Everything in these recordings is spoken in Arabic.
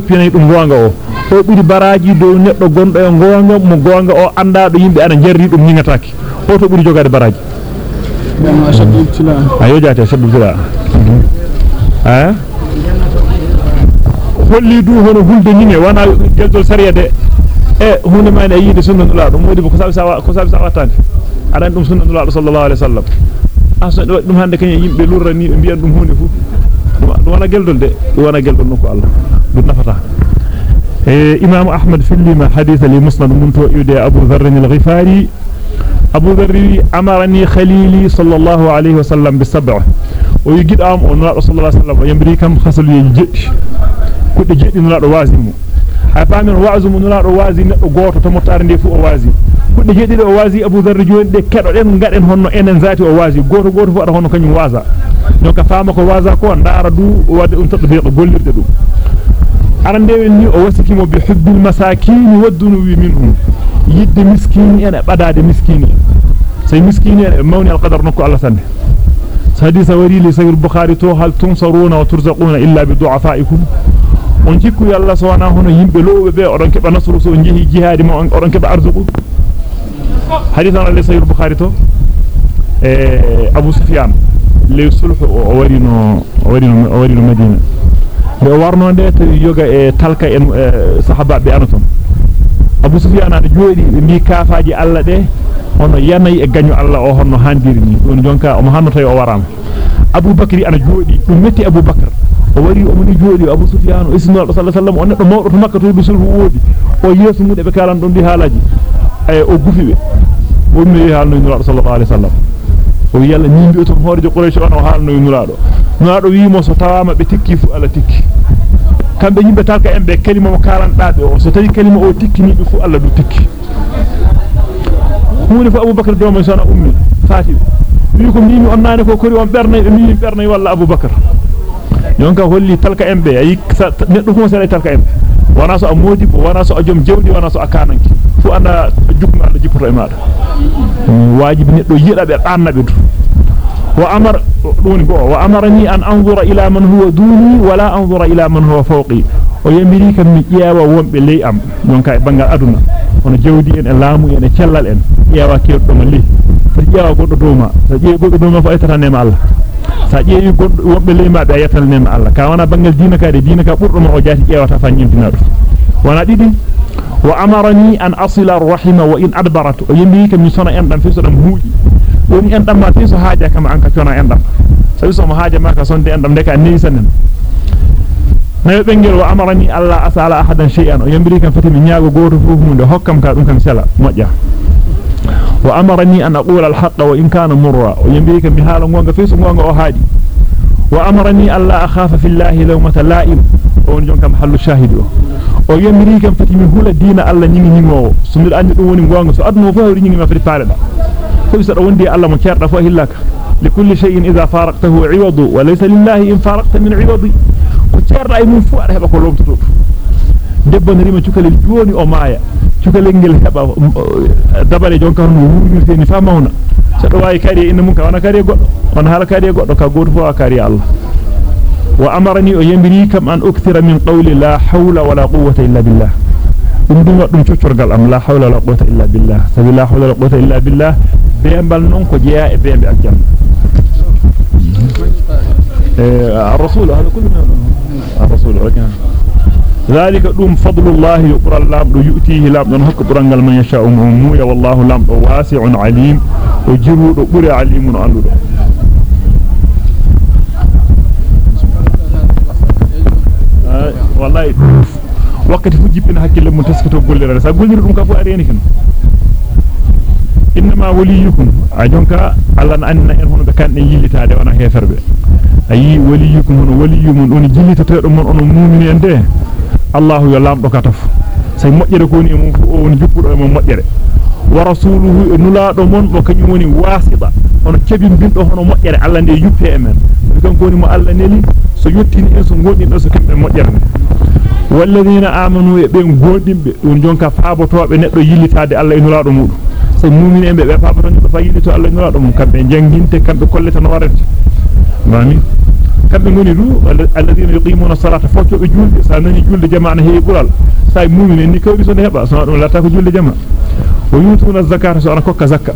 pinay dum gonga o o buri baraji do neddo gondo e gonga mo gonga o anda do yimbe ana jarri dum nyingataaki o to buri jogade baraji ayo jate sabbu tila ha holli du hono hulde nyinge wana geldol sariyade e hunde mane yide sunnatullah dum modi ko sabi sawa ko sabi sawa tande adan dum sunnatullah sallallahu alaihi wasallam aso dum hande kany yimbe lurrani be biyan dum hunde fu Allah. Dum nafata. إمام أحمد في اللي حديث لي مسند منتو يدي أبو ذر الغفاري أبو ذر أمرني خليلي صلى الله عليه وسلم بالسبع ويجد أم أن صلى الله عليه وسلم يمري كم خسل يجد كنت حفام الوعز من نار الوعز قوته مطارن دي فوق الوعز كل جديد الوعز أبو ذر جوان دي كرعين غارين هنو إن انزات الوعز قوته قوته فوق هنو كان يوازا نوكا فامك الوعزا كون نار دو وادي ان تطبيق قول يردو عرن دي ويني أوسكي مو بحب المساكين ودنو منهم يد مسكين أنا بدا دي مسكين سي مسكين موني القدر نكو على سنه سهدي سوري لسير البخاري تو هل تنصرون وترزقون إلا بدعفائكم on jikku yalla so wana hono yimbe loobe be odon keba nasru so jehi jihadi mo odon keba arzuqu hadisa li sahih bukhari to eh abu sufyan le sulhu o wari no o wari no o wari no madina be warno de to yoga e talka en sahaba be anaton Abu Sufyan ada joodi mi kafaaji Allah de hono yanay e gañu Allah o honno handiri ni don jonka o hanno tay o warama Abu Bakri ana joodi dum metti Abu Bakr o wari o moni joodi Abu Sufyan o isnu sallallahu alaihi wasallam on neddo mawdo to makka to bi sulhu woodi o yesu mude be kalan don di halaji ay o gufibe wonni halno nura sallallahu alaihi wasallam o yalla nimbi to hoorjo quraish on o halno nuraado nuraado wi mo so tawama be tikki fu ala tikki kambe yimbe talka embe kalima mo kalandaabe o so tawi kalima o tikkini be fu alla du tikki huuni fu abubakar do mo sona ummi fati wi ko mimi on nane ko kori on bernay mimi bernay walla abubakar yonka holli talka embe ayi neddo fu sala talka embe wana so amodi bo wana so ajom jewdi wana so akananki fu anda jukma anda jippoto e maada wajibi neddo yida be annabe du وأمر دوني بو وأمرني أن أنظر إلى من هو دوني ولا أنظر إلى من هو فوقي ويمري كم ياوا ومبه لي أم دونك بانغال أدونا on jawdi en laamu en cellal en yeewa keerdo ma li fa jeewa goddo dooma sa jeewi goddo dooma fa etata nema Allah sa jeewi goddo wobbe leema be ayatal nema Allah ka wana bangal diina ka de diina ka burdo ma o jaati jeewata fa nyimtina do wana didi wa amarani an asila ar-rahima wa in adbarat o yimbi kam ni sona en dam fi so dam huuji woni en dam ma fi so haaja kam an ka cona en dam sabi so mo haaja ma ka sonde en dam de ka neyi sanen nayo bengel wa amarani alla asala ahadan shay'an o yambiri kam fatimi nyaago goto fu hunde hokkam ka dum kam sela mojja haaji wa amarani alla akhafa fillahi lawmata la'im on jon kam hallu shahidi o o yambiri kam fatimi hula diina alla nyingi nyingowo so mi andi dum woni gonga so adno fu hawri nyingi ma fati paaleda ko so do wondi alla mo cerda fu hillaka لكل شيء إذا فارقته عوض وليس لله إن فارقت من عوض وتيرda ay mum fu ada heba ko lomtuto debbo rima cukalel joni o maaya cukalel ngel heba dabale jonka no wurmirte ni famawna so do way kari inna mun ka wana kari goddo on hala kari goddo ka goto fu kari Allah wa amarani o yambiri kam an ukthira min qawli la hawla wala quwwata illa billah dum dum dum coccorgal am la hawla wala quwwata illa billah sabi la hawla wala quwwata illa billah bembal non ko jeya e bembe aljanna الرسول هذا كله الرسول رجع ذلك دوم فضل الله يقرا الله يؤتيه لام دون حق برانغال من يشاء مو يا والله لام واسع عليم وجرو دو بري عليم اندو والله. وقت فجيبنا حكي لم تسكتو غوليره سا غوليره دum ka fu areni kan inma waliyukum ajonka alla na anna en hono be kande yillitaade wana heferbe ayi waliyukum hono waliyumun on jillitateedo mon on الله يلام بكتف سي مجره كوني مو فون جوبو مو مجره ورسوله نولا دومون بكنيوني واسيبا اون تشيبين بيندو هونو مجره الله ندي يوبي امن دون كوني مو الله نلي سو يوتين اسو غودين اسو كيم مجره والذين امنوا بين غودين بي دون جونكا فابوتو بي ندو يليتاد الله نولا دومو سو مومين امبي بي فابوتو بي فايليتو الله نولا دومو كامبي جانغينتي كامبي كوليتا نو مامي kambe ngoni du alladheena yuqimuna salata focco be julde sa nani julde jama'a he bural say mu'min ni kawri so heba so dum lata ko julde jama'a wa yutuna zakata so ana kokka zakka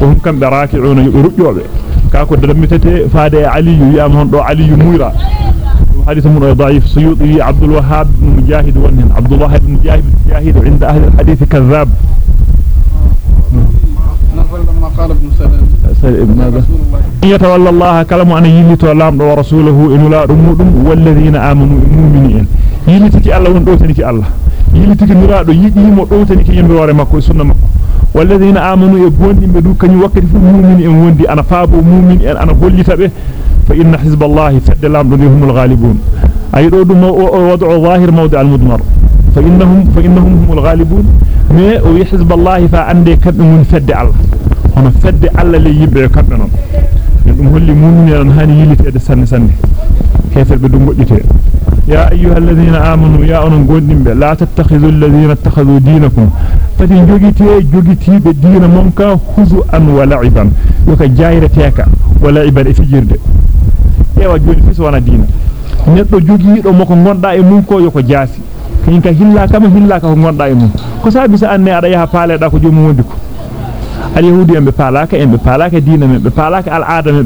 wa hum kambe raki'una yurjobe ka ko damitete faade ali yam hon do ali muira حديث من ضعيف سيوطي عبد الوهاب بن مجاهد ونن عبد الله بن مجاهد مجاهد عند أهل الحديث كذاب لما قال ابن سلام ماذا يتولى الله كلام أن يلت الله ورسوله إن لا رمودم والذين آمنوا المؤمنين. يلتك الله وندوتنك الله. يلتك نرادو يقيم ودوتنك يمبي واري مكو سنة مكو والذين آمنوا يبوندي بدو كني وقت في المؤمن. إن وندي أنا فابو مؤمن. إن أنا بولي به فإن حزب الله فد لام هم الغالبون. أي دو وضع ظاهر موضع المضمر. فإنهم فإنهم هم الغالبون. ما ويحزب الله فعندي كد من فد الله. fedde alla le yibbe kambe non dum holli mu'minin hani yilitede sanne sanne heferbe dum goddite ya ayyuhalladhina amanu ya onon gondimbe la tattakhidhu alladhina ittakhadhu dinakum fati jogite jogitibe dina monka huzu an wa la'iban yoka jayreteka wa la'iban e fijirde ewa joni fiso wana dina neddo jogiido moko gonda e mun ko yoko jaasi kin ka hilla kama hilla ka ko gonda e mun ko sabi sa anne ada yaha paaleda ko jomum wondi ko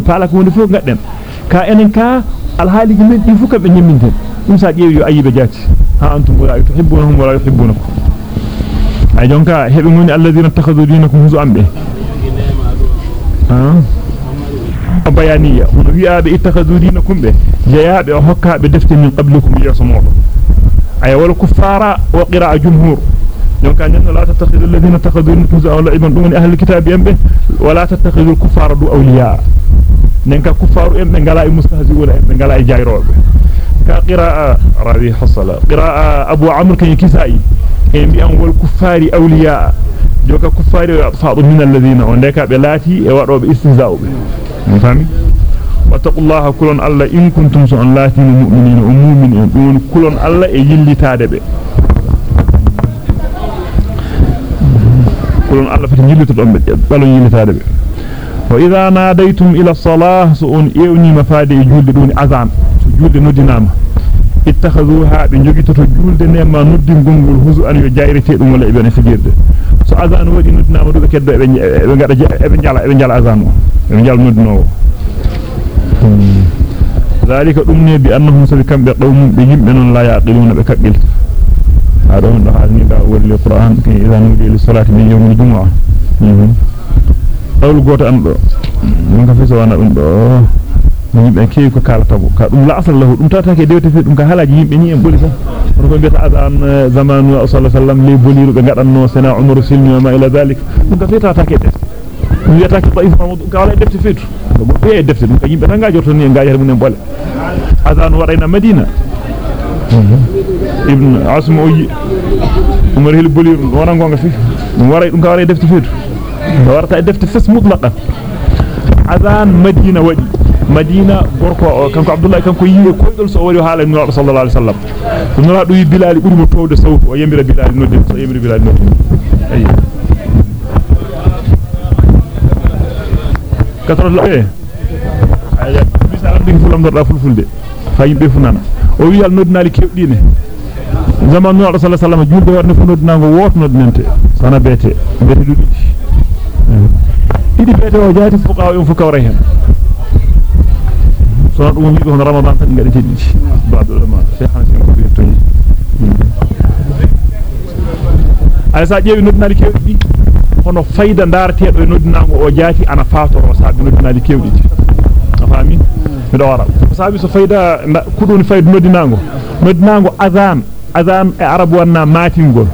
palaka woni fu gadden ka enen ka al haliji men di fu ka be nyimminten dum sa jeewi yo ayibe jati ha antum la tuhibbunhum wa la yuhibbunakum ay jonka hebe ngoni alladheena takhadhu dinakum huzu ambe ha bayaniya hono wi'abe ittakhadhu dinakum be jayaabe hokkaabe defte min qablikum yasmudu ay wal kuffara wa qira'a jumhur donc أن لا تتخذوا الذين اتخذوا ولا ابن دون أهل الكتاب ينبه ولا تتخذوا الكفار دو أولياء ننك كفار ام بنغلا مستهزئون ام بنغلا جايرو كقراءة راوي حصل قراءة أبو عمرو كان كسائي ام بأن والكفار أولياء جوكا كفار أطفاء من الذين وندك بلاتي وارو باستهزاء به فهمي واتقوا الله كلون الله إن كنتم سؤال لاتين مؤمنين ومؤمنين دون كلون الله يلي تادبه كلون الله فتن جلت دون بلو يلتاده be wa idha nadaytum ila salah so on ewni mafade e julde doni azan so julde noddinama ittakhazuha be jogitoto julde nema noddi gongol huzu an yo jayrete dum wala ibn fijirde so azan wadi noddinama do be keddo be be ngada be jala be jala azan o be jala noddinowo ذلك دمني بانهم سبكم بقوم بهم من لا يعقلون بكبل أرون هذا من أول القرآن. كي إذا نودي للصلاة من يوم الجمعة. أول قوة أن من كفي سواء أن من يبقى كيف كالتابو كالتابو لا أصل له. أم تاتاكي ديو تفيد أم كهلا جيب إني أم بولي ربما بيت أذان زمان صلى الله عليه وسلم. لي بولي ربما قد أنه سنة عمر سلم وما إلى ذلك. أم كفي تاتاكي ديو تفيد أم يتاكي طائف مرمود أم كهلا ديو تفيد أم كهلا ديو تفيد أم كهلا ديو تفيد أم كهلا ديو تفيد أم كهلا ديو تفيد أذان ورينا مدينة. Ibn asma oyi umar hil boliru wana gonga fi waray dum ka wala defte fitu warta defte fes mutlaqan azan madina wadi madina gorko kanko abdullah kanko yiwe koydol so wari haala nura sallallahu alaihi wasallam nura do bilal burmo towde sawfu o yemira bilal nodde so yemira bilal nodde ayi katoro la e aya bisalam de fulam dorda fulfulde fa yimbe funana o wi al noddinali kewdine zaman nura sallallahu alaihi wasallam julde warne fu noddinango woto noddinante sana bete bete dudi idi bete o jaati fuqaha yum fuka wara hen so dum wi on ramadan tan ngade teddi baado ulama cheikh hanan ko bi toni ay sa jeewi noddinali kewdi hono fayda darteedo e noddinango o jaati ana faatoro saabi noddinali kewdi afami mi do wara saabi so fayda kudoni fayda noddinango noddinango azan azan e arab wanna matingol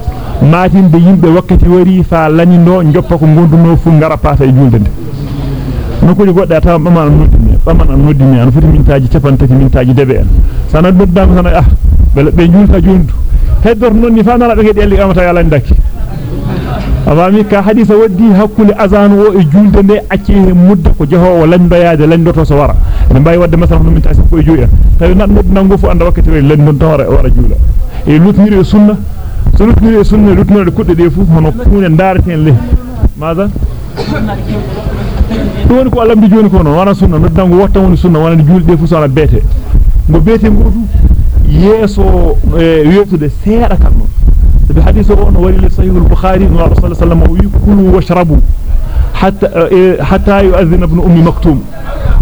matinde yimbe wakkati wari fa lanino njoppa ko gonduno fu ngara pata e julde de nokkuji godda taw bama an noddini bama an noddini an foti mintaaji capantati mintaaji debe en sana noddama sana ah bele be julta jundu heddor nonni fa nana be gedi elli amata yalla ndaki awami ka hadisa waddi hakkunde azan o e julde de acci mudda ko jehowo landoyaade landoto so wara ne mbay wadde masalan no mintaasi ko e joyi tawi nan noddinango fu anda wakkati wari landon tawara wara juula e lutmiri e sunna so lutmiri e sunna lutmiri kudde de fu hono kuune dareten le maada dum woni ko Allah mbi joni ko non wana sunna noddango wotta woni sunna wana julde fu sona bete ngo bete ngodu yeso wetude seeda kan wari li sahih al-bukhari no rasul sallallahu alaihi wasallam wi kulu washrabu hatta hatta yu'adhdhina ibn ummi maktum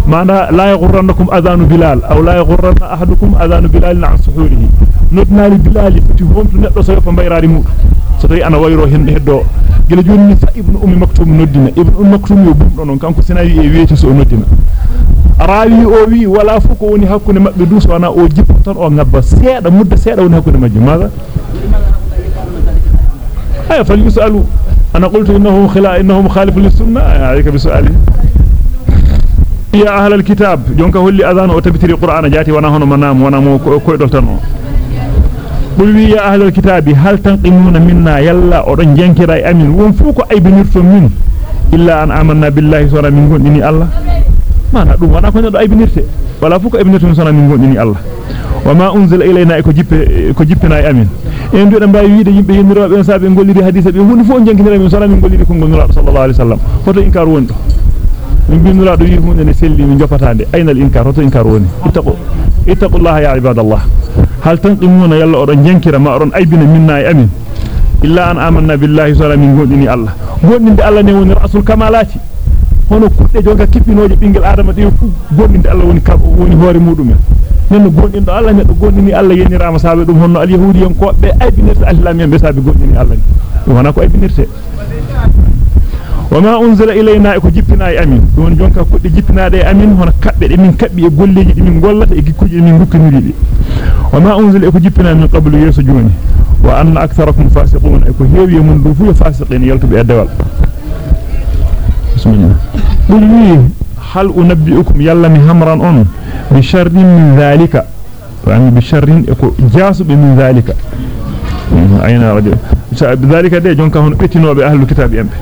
معنى لا يغرنكم أذان بلال أو لا يغرن أحدكم أذان بلال عن سحوره نتنا لبلال فتهم تنقل سيفا بيراري مود ستري أنا ويرو هن هدو noddina ibnu ummi maktum yo bumdo non kanko sinawi e weeti so noddina rawi o wi wala fu ko woni hakkunde mabbe dus wana o jippo tan o ngabba seeda mudda seeda woni hakkunde majji maga أي فليسألوا. أنا قلت إنه خلا إنه مخالف للسنة. آه، عليك بسؤالي. يا أهل الكتاب جونك هو اللي أذان وتبتر القرآن. جاتي وأنا هنا منام وأنا مو كوي دلتنو. قل لي يا أهل الكتاب هل تنقمون منا؟ يلا أرن جنكي رأي أمين. ونفوك أي بنرسل من؟ إلا أن آمنا بالله سورة من قول إني الله. ما نقول وأنا كنت أي بنرسل ولا فوك أي بنرسل من قول إني الله. Ko jippe ko jippina e amin en do mbawi wiide yimbe yimirobe en sabe ngolliri hadisa be hunde fu on jankinira min sura min ngolliri ko ngonnura sallallahu alaihi wasallam hoto inkar woni do min bindura do wi hunde ne selli min jopatande ayna al inkar hoto inkar woni ittaqu ittaqullaha ya ibadallah hal tanqimuna yalla odon jankira ma odon aybina minna e amin illa an amanna billahi sala min gondini allah gondinde allah ne woni rasul kamalati hono kudde jonka kippinoje bingel adama de fu gondinde allah woni kab woni hoore nenno gondindo allah neddo gondini allah yenirama sabe dum honno al yahudi en ko be aybinirta al-islamien be sabe gondini allah ni wana ko aybinirte wama unzila ilayna ko jippina e amin don jonka kudde jippinaade e amin hono kabbe de min kabbi e golleji min gollata e gikkuji min gukkiniri di wama unzila ko jippina min qablu yeso joni wa anna aktharakum fasiqun e ko heewi mun du fu fasiqin yaltubi e dewal bismillah قلني هل أنبئكم يلمي همرا أنه بشر من ذلك. يعني بشر جاسب من ذلك. أين رجل؟ بذلك دي جون كهون اتنوا بأهل الكتاب يمبي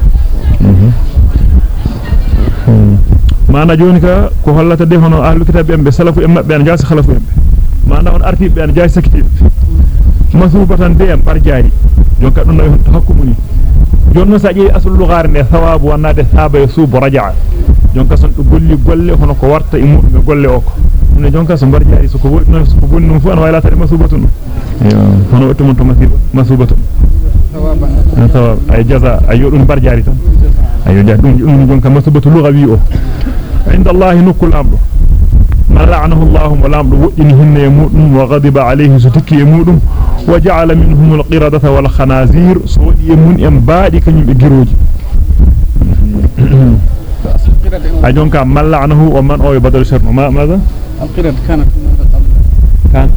ما نجونك كهلا تدهون أهل الكتاب يمبي سلفوا يمبي بأن جاس خلفوا يمبي ما نحن أرتي بأن جاس كتير مثوبة دي أمبر جاري جون كهون حكمني jonno saji asul lugar ne thawabu wanade thaba yasubu raja'a jonka son do golli golle hono ko warta e mudum golle o ko ne jonka so barjaari so ko wodi non so ko bonni fu an wala tare masubatun yo hono wattu mon to masiba masubatun thawab ay jaza ay yodun barjaari tan ayo dum dum gon kam masabatu lughawi o الله نكل أمر ما لعنه الله والامر ودني هن مودum وغضب عليه ستكي مودum وجعل منهم القردة والخنازير سودي من ام بادي كنيم أجون كان ما لعنه ومن أو بدل شر ما ماذا القرد كانت كان؟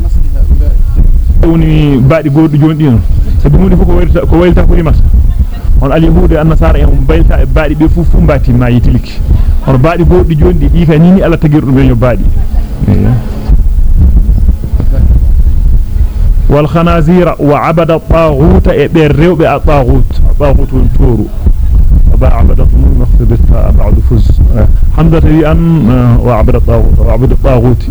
وني بادي غودو جوندي sabi hunde fu ko waylta ko waylta ko rimata on al yahude an nasara en baylta e baadi be fu fu mbati ma yitiliki on baadi goddi jondi di ka nini alla tagiru be yo baadi wal khanazira wa abada taghut e be rewbe a taghut taghut won toru ba abada mun maqsid ta ba'd fuz hamda wi an wa abada taghut wa abada taghut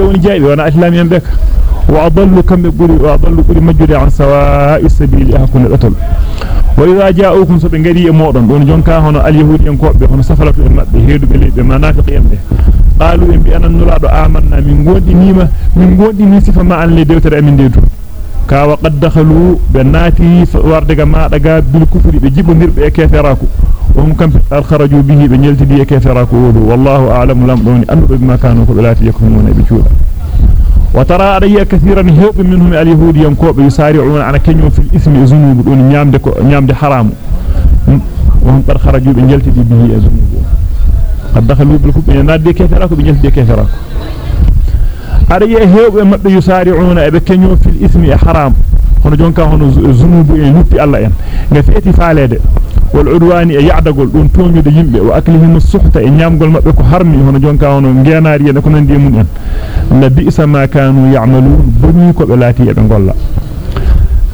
woni jaybe wana islamiyen bek wa adallu kam be buri wa adallu buri majjude an sawa'i sabili hakuna dotol wa idha ja'ukum so be ngari e modon don jonka hono al yahudi en kobbe hono safalatu en mabbe heedube lebe manafiqi en be qalu en bi anan nulado amanna min gondi nima min gondi ni sifa ma an le dewtere amin deedu ka wa qad dakhalu be nati wardaga ma daga bil kufri be jibondirbe e keferaku وهم كم خرجوا به بنيلتي دي كفراك ولو والله أعلم لم دوني أنه بما كانوا قبلات يكفرون بجودا وترى علي كثيرا هوب منهم اليهود ينكوب يسارعون على كنيون في الإثم ذنوب دون نيامد نيامد حرام. وهم قد خرجوا بنيلتي دي به ذنوب قد دخلوا بالكفر نادي كفراك بنيلتي دي كفراك علي هوب مبه يسارعون ابي كنيون في الإثم حرام. hono jonka hono zunubu e nuppi Allah en nga والعدوان يعدغل دون تومي دي يمبه واكلهم السخطه نيامغول مابه كو هارمي هون جون كانو غينار يي نكو ناندي مون ان نبي اسما كانوا يعملون بني كو بلاتي يبه غولا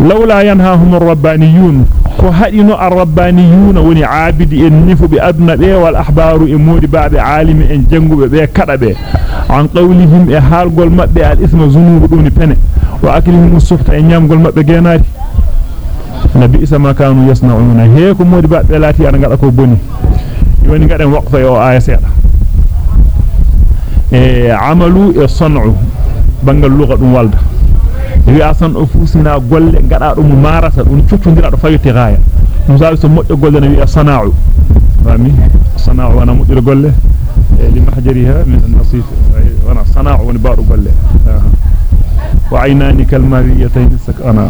لولا ينهاهم الربانيون كو حدينو الربانيون وني عابد ان نيفو بي ادنا بي والاحبار امودي بعد عالم ان جنغوبه بي كدابه عن قولهم اهال غول مابه الاسم زنوب دوني فني واكلهم السخطه نيامغول مابه غيناري e kanu yasnauna he ko modi baabe lati ana ngada ko boni woni ngaden waqfa yo aya seeda e amalu e san'u bangal lugha dum walda wi asan o fusina golle ngada dum marasa dum cuccundira do fayete gaaya dum sabi so moddo golle na wi sana'u fami sana'u wana moddo golle li mahjariha min an-nasif wana sana'u woni baado golle wa aynani kal mariyatayn sakana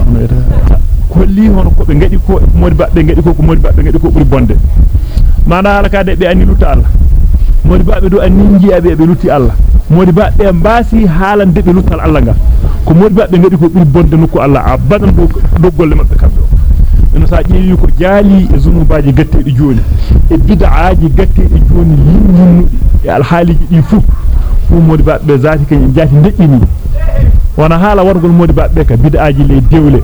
kolli hono ko be ngadi ko modi babbe ngadi ko ko modi babbe ngadi ko buri bonde mana alaka de be anni lutta Allah modi babbe do anni jiabe be lutti Allah modi babbe mbasi haalande be luttal Allah nga ko modi babbe ngadi ko buri bonde nokku Allah abadan do doggolle mabbe kambe en sa jeewi ko jaali e zunubaaji gattedi joni e bid'aaji gattedi joni yimmin e alhaaliji di fu fu modi babbe zati kany jaati deddini wana haala wargol modi babbe ka bid'aaji le dewle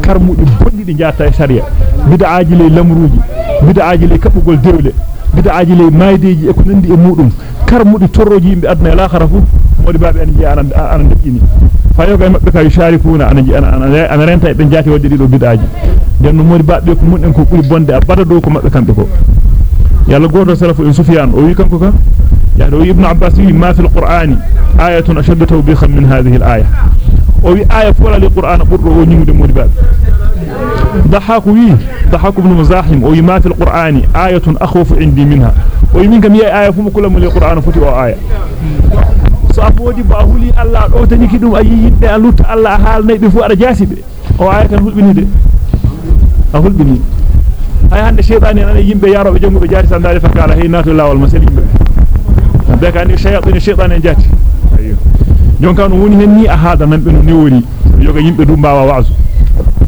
karmudi bonni di jaata e sharia bid'aaji le lamruuji bid'aaji le kabugol dewle bid'aaji le maydeji e ko nandi e mudum karmudi torroji yimbe adna la kharafu modi babbe an jiya an an deddini fayoga e mabbe ka yusharikuna an an an renta e be jaati wadde dido bid'aaji den modi babbe ko mun en ko buri bonde abada do ko mabbe kambe ko yalla goto salafu en sufyan o wi kanko ka يعني ابن عباس ما في القرآن آية أشد وفي آية فولا للقرآن قرر ونمد مرباب ضحاك وي ضحاك ابن مزاحم وي ما في القرآن آية أخوف عندي منها وي منك مية آية فم كل من القرآن فتي آية سأبودي باهولي الله أوتني كدوم أي يدى ألوت الله حال نيبي فو أرجاسي بي o aya. Kan hulbini de a hulbini ay hande shaytan en yimbe yaro be jongo be jaati sandale fakala haynatu lawal masal yimbe be kan shayatin shaytan en jaati. ayo jonka no woni hen ni a haada nan be no newori yoga yimbe du mbawa waazu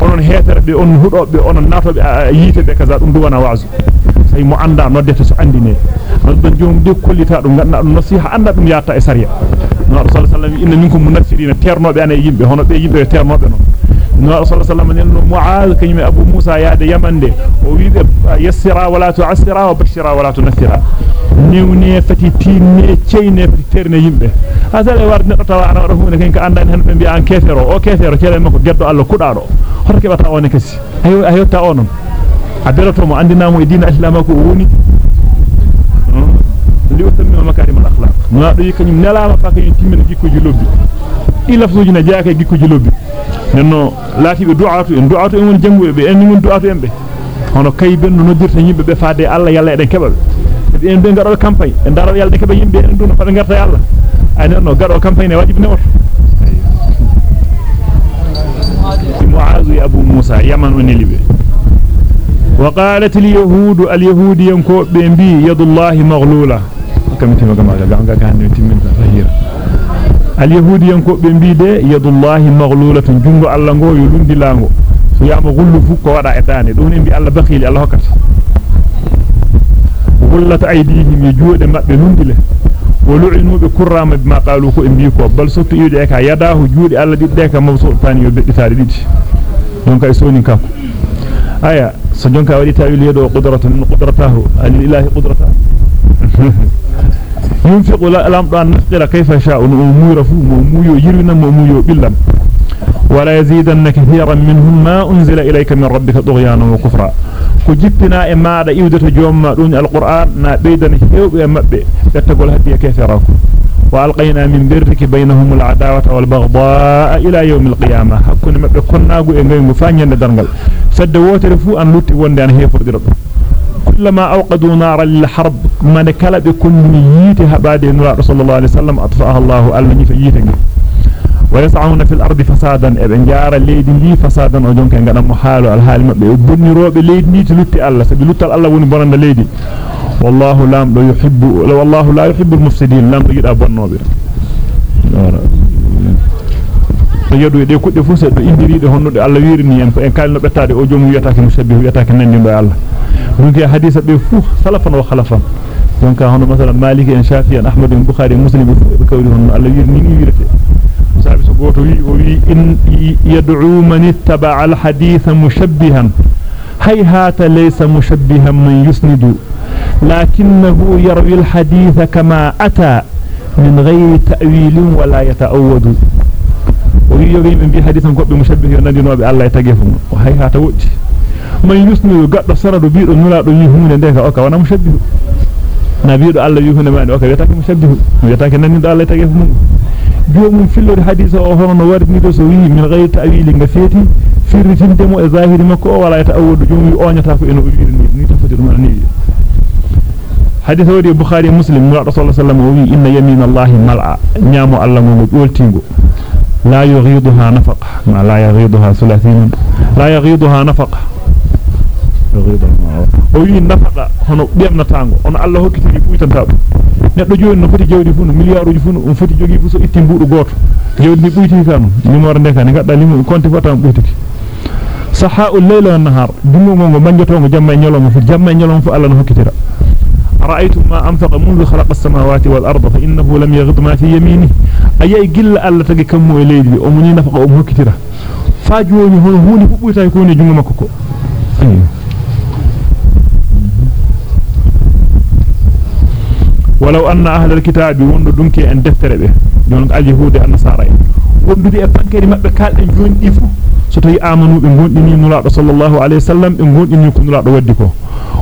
onon hetere be on hudobe onon natobe yite be kaza dum du wana waazu say mo anda noddete so andine don jom de kollita dum ganda dum nasiha anda dum yaata e sariya no sallallahu alaihi wasallam inna minkum munaffirina ternobe ane yimbe hono be yimbe ternobe non no sallallahu alaihi wasallam muaz kanyme abu musa yaade yamande o wiibe yassira wala tu'assira wa bashira wala tunaffira niwne fati tinne ceyne fati terne yimbe asale war neddo tawa ana wada hunde ken ka andani hen be bi an kefero o kefero kele makko geddo Allah kudado hoto kebata on kasi ayo ayo ta onon abeloto mo andinamo e diina islamako woni li utammi makarim al akhlaq no do yikanyum nelama fa kanyum timmina jikkoji lobbi i lafzuji na jaaka gikkuji lobbi nenno laatibe du'atu en du'atu en woni jangube be en woni du'atu en be hono kay benno noddirta yimbe be faade Allah yalla eden keba be en be ngaro campagne en daro yalla keba yimbe en dun fa ngarta yalla ay nenno garo campagne wajibi ne wato abu musa yaman woni libe وقالت اليهود اليهود ينكو بي يد الله مغلوله كم تيما كما غا غا تيمين فهيرا اليهود ينكو بي maghlulatun jungo alla ngo yo lundi lango so yama gullu fu ko wada etane dum en bi alla bakhili alla hokkata gullata aydihim yujude mabbe lundile ولعنوا بكرام بما قالوا كو امبي كو بل سوتو يودي yadahu juudi alla didde ka mawso tani yo bedditaade didi donc ay soni kanko aya so jonka wadi tawil yedo qudratan min qudratahu alillahi qudratahu ينفق لام دان نفقر كيف شاء وموير فو يرنا مويو بلم. ولا يزيدن كثيرا منهم ما أنزل إليك من ربك طغيانا وكفرا. كجبنا إما دا إيودة جوم دون القرآن نا بيدن هيو بأمبئ يتقول هدي كثيرا وألقينا من برك بينهم العداوة والبغضاء إلى يوم القيامة. كنا مبئ كنا قوئن مفانيا ندرنغل فد ووتر فو أن لوتي وندان هيفر درب كلما أوقدوا نارا للحرب من كلا بكل ييت هباد نور صلى الله عليه وسلم أطفأها الله ألمني في ييتك ويسعون في الأرض فسادا ابن جار الليد لي فسادا وجون كان غنا محال الحال بني روب ليد ني تلتي الله سبي لتال الله وني برند ليدي. والله لا يحب والله لا يحب المفسدين لم يدا بنوبه yedu de kudde fu seddo indiriide honnude Allah wirini en en kalno bettaade o joomu wiyataake musabbihu wiyataake nandindo Allah donc hadisa be fu salafan wa khalafan donc hono masalan maliki en shafi en ahmad en bukhari muslim be kawri hono Allah wirini ni wirete سابس غوتو وي ان يدعو من اتبع الحديث مشبها هيهات ليس مشبها من يسند لكنه يروي الحديث كما أتى من غير تأويل ولا يتأود ويجي من بي حديثا كوب مشبه ينادي نوبي الله يتجفهم وهيهات وجه من يسند قد سرد بيد نلا دو يهمون ndeka oka wana mushabbihu na biido Allah yuhuna ma oka yata mushabbihu yata ke nan do Allah tagef mum jomum fillode hadisa o hono no warni do so wi min ghayri ta'wili nga feti firritinde mo e zahiri makko o wala ta awudu jomum oñata ko eno wirni ni tafati dum ni hadith wadi bukhari muslim no rasul sallallahu alaihi wasallam inna yamin allah mal'a nyamo allah mo thulathin la yughiduha nafaqa o wi nafaqa hono demnatango on allah hokkiti buytanta dum neddo joni no foti jawdi fu no milliarduji fu no foti jogi fu so itti mbudu goto jawdi ni buyti kanu numéro de kan gadda limu konti fata buytiki saha'ul layla wan nahar dungo gongo manjotongo jamma e nyoloma fu jamma e nyoloma fu allah no hokkitira رأيتم ما أنفق منذ خلق السماوات والأرض فإنه لم يغض ما في يمينه؟ أي قل ألا تجي كم إليه أمني نفق أمه كتيرا فاجوني هون هوني فبوتا يكوني جمع مكوكو. ولو أن أهل الكتاب وندو دونك أن دفتر به دون اليهود النصارى وندو دي أبانكري مبه كال أن جون إفو ستوي آمنوا بمغندني نلاɗo sallallahu alayhi wasallam e gondini ko nulaɗo waddi ko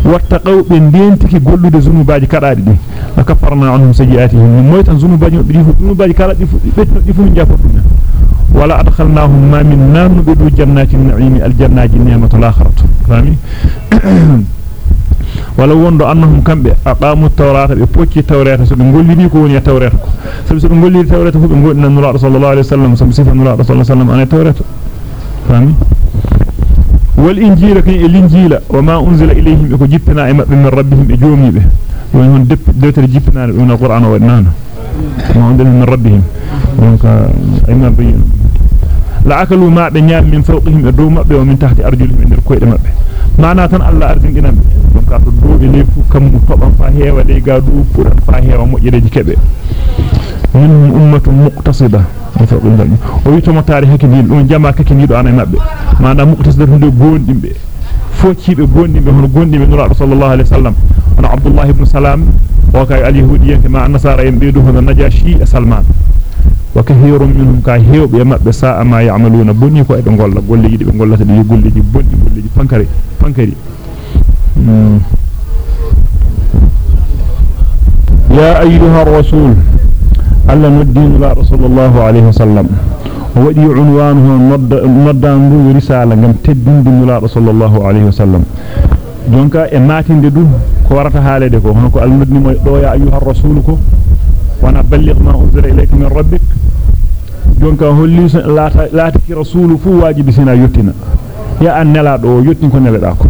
واتقوا بنتك قل لزنو بعد كرادي دي وكفرنا عنهم سيئاتهم وميت أن زنو بعدهم بديفوا بعد كرادي من جافرنا ولا أدخلناهم ما من نام بدو جنات النعيم الجنات النعمة الآخرة فاهمي ولو وندو أنهم كان أقاموا التوراة بيبوكي التوراة سبين قل لي كون يا توراة سبين قل لي التوراة فبين قل إن نرى رسول الله عليه وسلم سبين صلى الله عليه وسلم أنا توراة فاهمي والإنجيل كان الإنجيل وما أنزل إليهم إكو جبنا إما من ربهم إجومي به هون دب دوتر جبنا من القرآن وإنانا ما أنزل من ربهم. إما بين لأكلوا ما بنيام من فوقهم الدوم ومن تحت أرجلهم إن الكويت مبه تن الله أرزن إنا donc ato do be lefu kam toban fa hewa de ga du puran fa hewa mojjede kebe minhum ummatun muqtasida o wi to mo tari hakki dum jama kake ni do ana mabbe manda muqtasida hunde gondimbe فوتي بوندي به غوندي من رسول صلى الله عليه وسلم. أنا عبد الله بن سلام وكاي اليهوديه كما النصارى يمدو هنا نجاشي سلمان. وكثير منهم كهيوب يما بساء ما يعملون. بني كو ايبي غولا غولي دي غولا دي غولي دي بوندي غولي دي فانكاري فانكاري يا أيها الرسول ألا ندين رسول الله عليه وسلم. وادي عنوانه مد مدان رسالة عن تدين بنلا رسول الله عليه وسلم دونك اماتين ددو كوارتا حاله ديكو هنكو المدني مو دو يا ايها الرسول كو وأنا بلغ ما انزل اليك من ربك دونك هولي لا لا تي رسول فو واجب سينا يوتينا يا ان نلا دو يوتين كو نلا داكو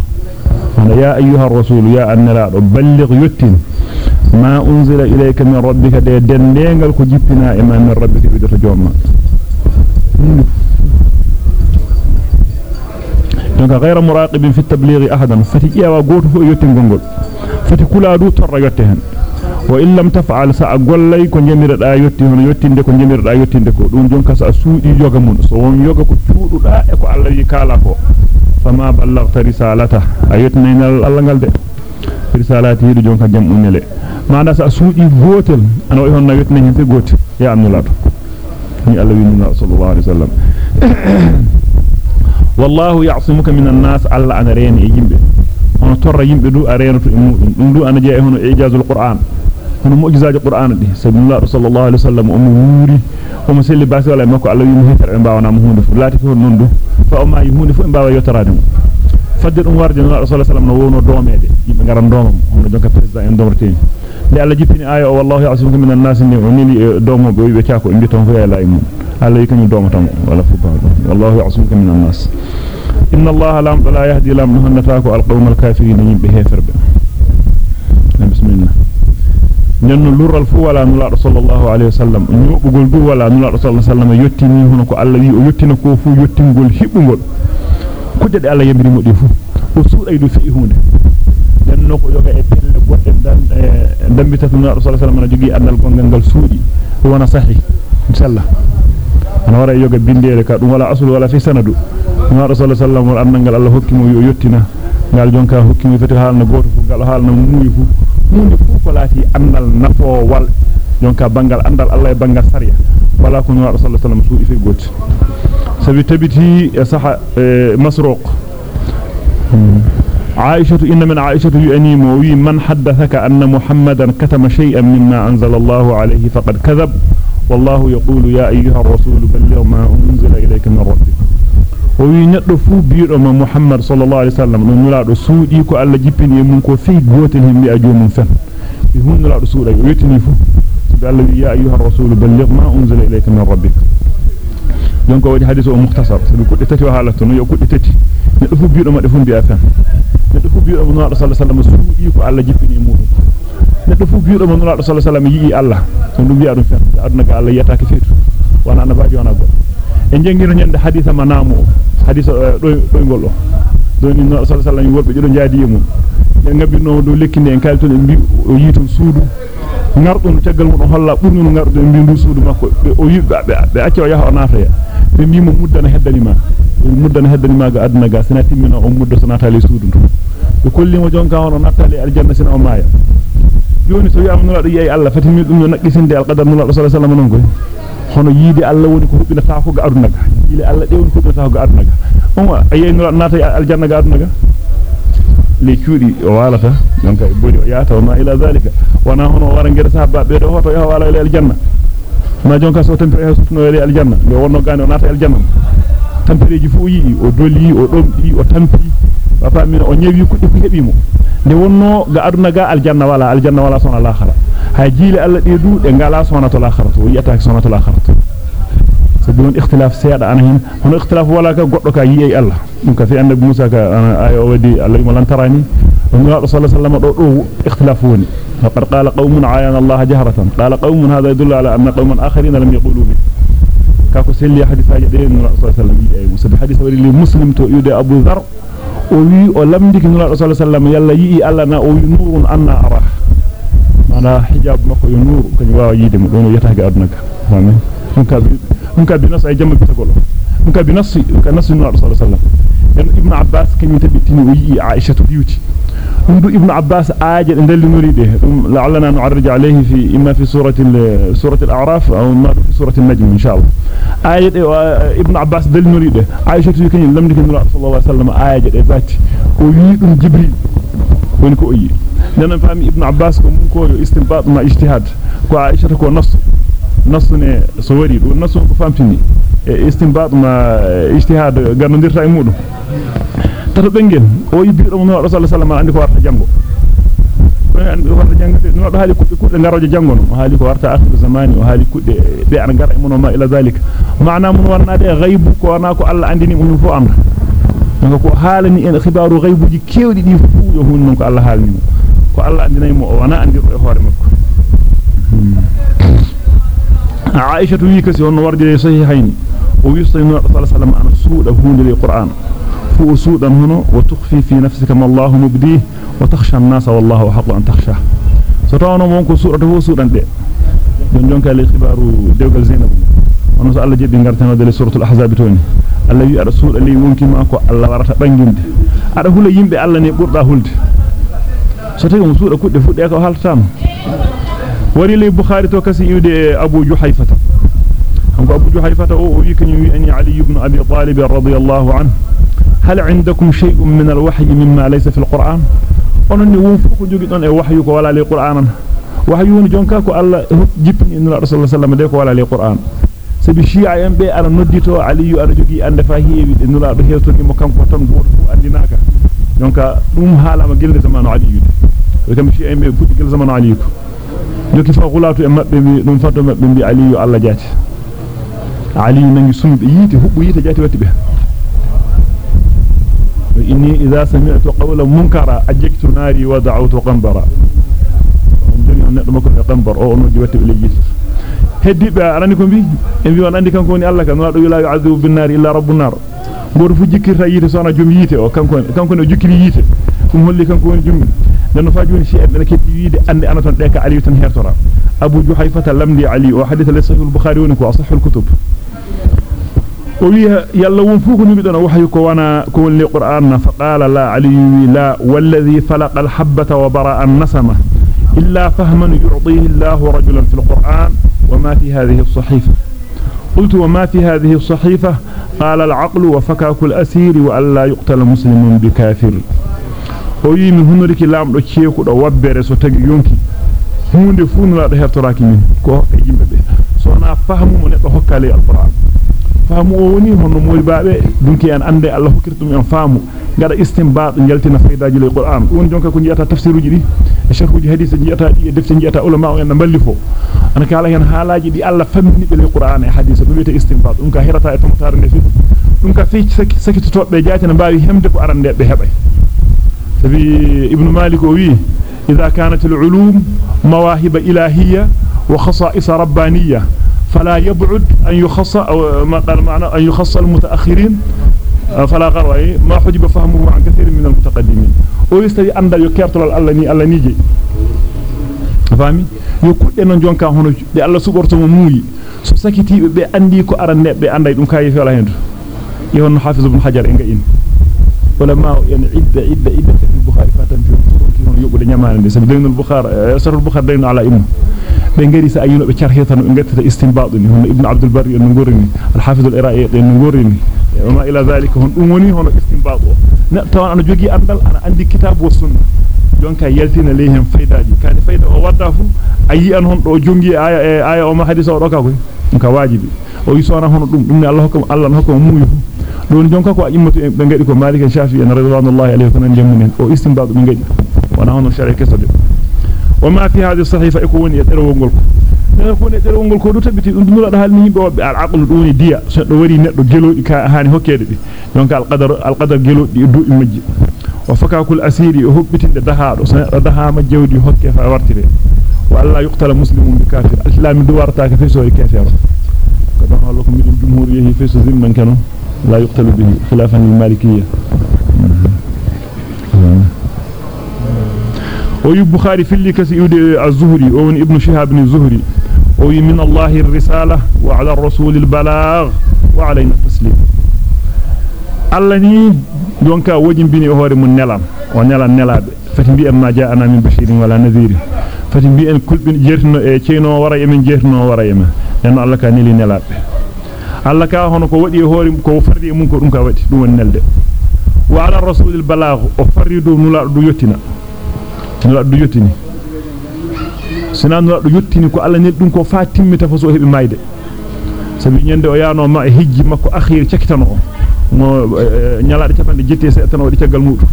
يا ايها الرسول يا ان نلا دو بلغ يوتين ما انزل اليك من ربك ده دندغال كو جيبينا من ربك بيدو جوما donc غير مراقب في التبليغ أحدا. فتي إيوا غوتو فو يتن غونغول فتي كولا تور يوتي وإن لم تفعل سا غولاي كو جميردا يوتي hono yottinde ko jemmirda yottinde ko dum jonka sa suudi yoga mun so won yoga ko tuududa e ko Allah yi kala ko فما بلغت رسالته. ايتنا الله قال ده رسالته دي جونكا جام نيله ما دا سا سودي غوتل أنا وي هون نايتنا هي غوتي يا امن الله الله وينا صلى الله عليه وسلم والله يعصمك من الناس الله أنا رين ييمبه on torra yimbe du areenatu e mudum dum du ana jee hono ijazul qur'an hono mu'jizaaji qur'an di sallallahu alaihi wasallam o wuri o mo selli basi wala makko Allah yimi hefer be bawana mo hunde fu lati fu non du fa fadde dum warde no rasul sallam no wono domede yimbe ngaran domam hono jonka president en domrteni de Allah jippini aya o wallahu ya'simuka minan nas ni o nini domo be be ciako imbi ton fu ya lay mum Allah yikani domatam wala fu ba wallahu ya'simuka minan nas inna Allah lam la yahdi lam nuhannatako alqawmal kafirin yimbe heferbe bismillah nenno lural fu wala nulaado sallallahu alaihi wasallam nyobugol du wala nulaado sallallahu alaihi wasallam yottini hono ko Allah wi o yottina ko fu yottingol hibbugol kudde de Allah yambiri mo di fu o suuday du fi hunde nenno ko yoga e pelle godde dan dambitatu nulaado sallallahu alaihi wasallam jogi andal gongal gal suudi wona sahih inshallah ana wara yoga bindere ka dum wala asul wala fi sanadu no rasul sallallahu alaihi wasallam Allah hokkimo yo yottina ngal jonka hokkimo fete halna goto fu gal halna muuyi fu hunde fu ko lati andal nafo wal jonka bangal andal Allah e bangal sariya wala ko rasul sallallahu alaihi wasallam suudi fi goti sabi tabiti saha masruq. عائشة إن من عائشة يأنيم وي من حدثك أن محمدا كتم شيئا مما أنزل الله عليه فقد كذب والله يقول يا أيها الرسول بلغ ما أنزل إليك من ربك وي نيدو فو بيدو ما محمد صلى الله عليه وسلم دون نولادو سودي كو الله جيبيني mun ko fi gotel himmi a jomum fen. Fi hun قال يا أيها الرسول بلغ ما أنزل إليك من ربك sabi kudde tati o halatu no yo kudde tati neddo fu biido ma defum bi'a tan neddo fu biido mo no sallallahu alaihi wasallam suudi ko Allah jippini mudum neddo fu biido mo no sallallahu alaihi wasallam yi Allah to dum bi'a dum fen aduna ka Allah yata ka feetu wana annabaji wana go en jengino nyande hadith ma namu hadith do do gollo do ni no sallallahu alaihi wasallam worbe jido jaadi yemum en ngabino do lekkinde en kalton en bi o yitum suudu ngardum tagal mudum holla burnu ngardu en bi ndu suudu makko o yibbe be acce o yaha o naata ya be mimo muddana heddani ma muddana heddani ma ga aduna ga sina timmina o muddo sonata le suudu to be kollimo jonka hono natale aljanna sina o maaya joni so wi'am nula do yeyi Allah fatimi dum no naqqisinde alqadar nula sallallahu alaihi wasallam non koy hono yiide Allah woni ko hubbinata ko ga aduna ga yiide Allah de woni ko hubbinata ko ga aduna ga on ayi nula nata aljanna ga aduna ga le cuudi walata donc bodi o yaata wa ila zalika wana hono wara ngere sahabba be do hoto yaha wala ila aljanna ma jonka so tampere ha sutno ila aljanna be wonno gane o nata aljanna tampereji fu yi o dolli o domdi o tampi wa famina o nyewi kudde ko hebimo de wonno ga aduna ga aljanna wala aljanna wala sona l'akhara ha jiile alla de du de ngala sona to l'akhara to yata sona to l'akhara sabi won ikhtilaf seeda ana hen hono ikhtilaf wala ka goddo ka yi Allah dum ka fi annabi Musa ka ayo wadi Allah mo lan tarani dum Allah sallallahu alaihi wasallam do do ikhtilaf woni faqad qala qaumun ayana Allah jahratan qala qaumun hadha yadullu ala anna qauman akharin lam yaqulu bi ka ko selli hadith aje de no sallallahu alaihi wasallam yi musa bi hadith wari li muslim to yude Abu Dharr o wi o lamdiki sallallahu alaihi wasallam yalla yi Allah na o wi nurun anna ara mana hijab makko yo nur kany waawa yide mo don yata ga aduna ka amen dum ka dum ka bi nas ay jamma bitagol dum ka bi nas ka nas alaihi wasallam en ibn abbas kany tabitini o yi aisha to biuti du ibn abbas aaje de dallinori de dum la'allana nu'arrij alayhi fi imma fi surati surati al-a'raf aw ma fi surati an-najm insha Allah aaje de ibn abbas dallinori de aisha to kany lamdiki no sallallahu alaihi wasallam aaje de batti ko wi dum jibril woni ko o yi nana fami ibn abbas ko mun ko yo istinbat ma ijtihad ko aisha ko e e tato bengel o yi biido no rasul sallallahu alaihi andi ko warta jango andi warta jangade no do haali kudde kudde ngaroje jangono haali ko warta akhiru zamani o haali kudde be an gara e mun ma ila zalika maana mun warnade ghaibu ko wana ko Allah andini mun fu amra donc ko haalani en khibaaru ghaibuji kewdi di fu yo hun ko Allah haalni ko Allah andinay mo wana andirdo e hoore makko Aisha wi kasi on wardi sahihayn o wi sallallahu alaihi wasallam ana suuda hunde li تخفو أسودا هنا وتخفي في نفسك ما الله مبديه وتخشى الناس والله حق أن تخشاه. ستعانو مونكو سورة وسودا دي. جنجون كالي خبار ديوغل زينب. ونسأل الله جيبين غرتنا دي لسورة الأحزاب توني الذي أرسول اللي ممكن معكو الله ورطة بنجم دي أرى هل ينبع الله نبورد أهولد ستعانو سورة كود دفوت ديكو هالتام. وري لي بخاري توكسي يودي أبو جحيفة. Ibn abi talib radiyallahu anhu hal indakum shay'un min al-wahyi mimma laysa fi al-qur'an onon ni won fuko jogi don e wahyu ko wala li qur'anan wahyu ni jonka ko Allah jippini inna rasulullah sallallahu alaihi wasallam de ko wala li qur'an sabi shi'a en be ala noddito ali yu ara jogi ande fa heewi de nula do hewtoni mo kanko tan goto fu andinaka jonka dum halama gelde zamanu ali yude o kam shi'a en be fuddi gelde zamanu ali ko joki fa gulatu e mabbe mi dum fatto mabbe bi ali yu Allah jati ali nangi sumbe yiti hubbu yiti jati watti be inni idha sami'tu qawlan munkara ajjaktu nari wa da'awtu qambara on on neddo makko e qambar o on di watti be yiti heddibe arani ko bi en wi on andi kanko woni Allah kan wado wila yu'adhibu bin nar illa rabbun nar goto fu jikkirta yite sona o dum holli kanko woni jummi. Dan fa joni shi en keddi wiide ande anaton de ka ali tan hertora abu juhayfata lamdi ali o hadith li sahih al-bukhari woni ko asahhu al-kutub وي يلا وون فوكو نبي دون وحي كو وأنا كو لي قران فقال لا علي لا والذي فلق الحبة وبرأ النسمة إلا فهما يعطيه الله رجلا في القرآن وما في هذه الصحيفة قلت وما في هذه الصحيفة قال العقل وفكاك الأسير وألا يقتل مسلم بكافر وي من هنريك لامدو تشيكو دو وبره سو تاغي يونكي hunde fu nula do hertoraki min ko hokka yimbe be so na fahmu mo neddo hokkale alquran faamu o woni hono moy baabe dunki en ande Allah hokkirtum en faamu ngada istinbat jaltina faydaaji le qur'an won jonka ko jiata tafsiruji di e sharhuji hadith jiata di e defte jiata ulama en balli fo ana kala hen halaji di Allah famini be le qur'an e hadith dum wete istinbat dum ka hirata e tamtar ne fi dum ka fi sakiti tobbe jaatina baawi hemde ko arande be ibn malik o wi إذا كانت العلوم مواهب إلهية وخصائص ربانية فلا يبعد أن يخص أو ما قال معنى أن يخص المتأخرين. فلا غروا ما حجب فهمه عن كثير من المتقدمين. ويستوي أن يكرت الله ني الله نيجي. فهمي de Allah suborto mo muuyi so sakitibe be andi ko arande be anday dum kayi fi wala hendu yewon hafiz ibn hajar en ga in ulama en idda idda idda fi bukhari fatan fi hono yobude nyamaande de sabi daynul bukhari sarul bukhari daynu ala imam be ngari sa ayino be charhetano be gattata istinbadu ni hono ibn abdul barri en ngorini al hafiz al ira'i en ngorini wama ila zalika hon dum woni jonka yaltina lehen faydaaji kani fayda o wadda fu ayi an hon do jongi aya e aya o ma hadisa o do ka koy ka wajibi o yisona hono dum dum ne allah hokkam allah hokkam muuyu don jonka ko ajimmatu be ngadi ko malik en shafi en radwanullahi alayhi wa sallam o istinbadu be ngadi wana hono shari kesade وما في هذه الصحيفة يكون يدرو ngol ko يكون يدرو ngol ko do tabiti dum dum do halni yimbe wobbe al aqlu doni diya so do wari neddo gelodi ka hani hokkede di donc al qadar al qadar gelodi du majji وفكه كل أسير يهبت الدهار ودهام الجود يهد كيف أورتره وألا يقتل مسلم بكافر ألا من دوارتاك في سوء كافر قد أقول لكم من الجمهورية في سوء من كانوا لا يقتل به خلافا للمالكية ويب بخاري في اللي كسيود الزهري ومن ابن شهاب بن الزهري ومن الله الرسالة وعلى الرسول البلاغ وعلينا التسليم الله ني دونكا وجين بني هوري من نلام ونلام نلابه fati bi ma ja'ana min bashirin wala nadhir fati bi en kulbin jertino e ceeno wara yemen jertino wara yemen en Allah ka neli nelabe Allah ka hono ko wadi hoore ko fardi mun ko dum ka wadi dum won nelde wa ala rasulil balagh o faridu nula du yottina nula du yottini sina nula du yottini ko Allah nel dum ko fa timmita fa so hebi mayde sabi nyande o yaano ma e hijji makko akhir cekitano o mo nyalaade capande jetti se tan wadi tagal mudu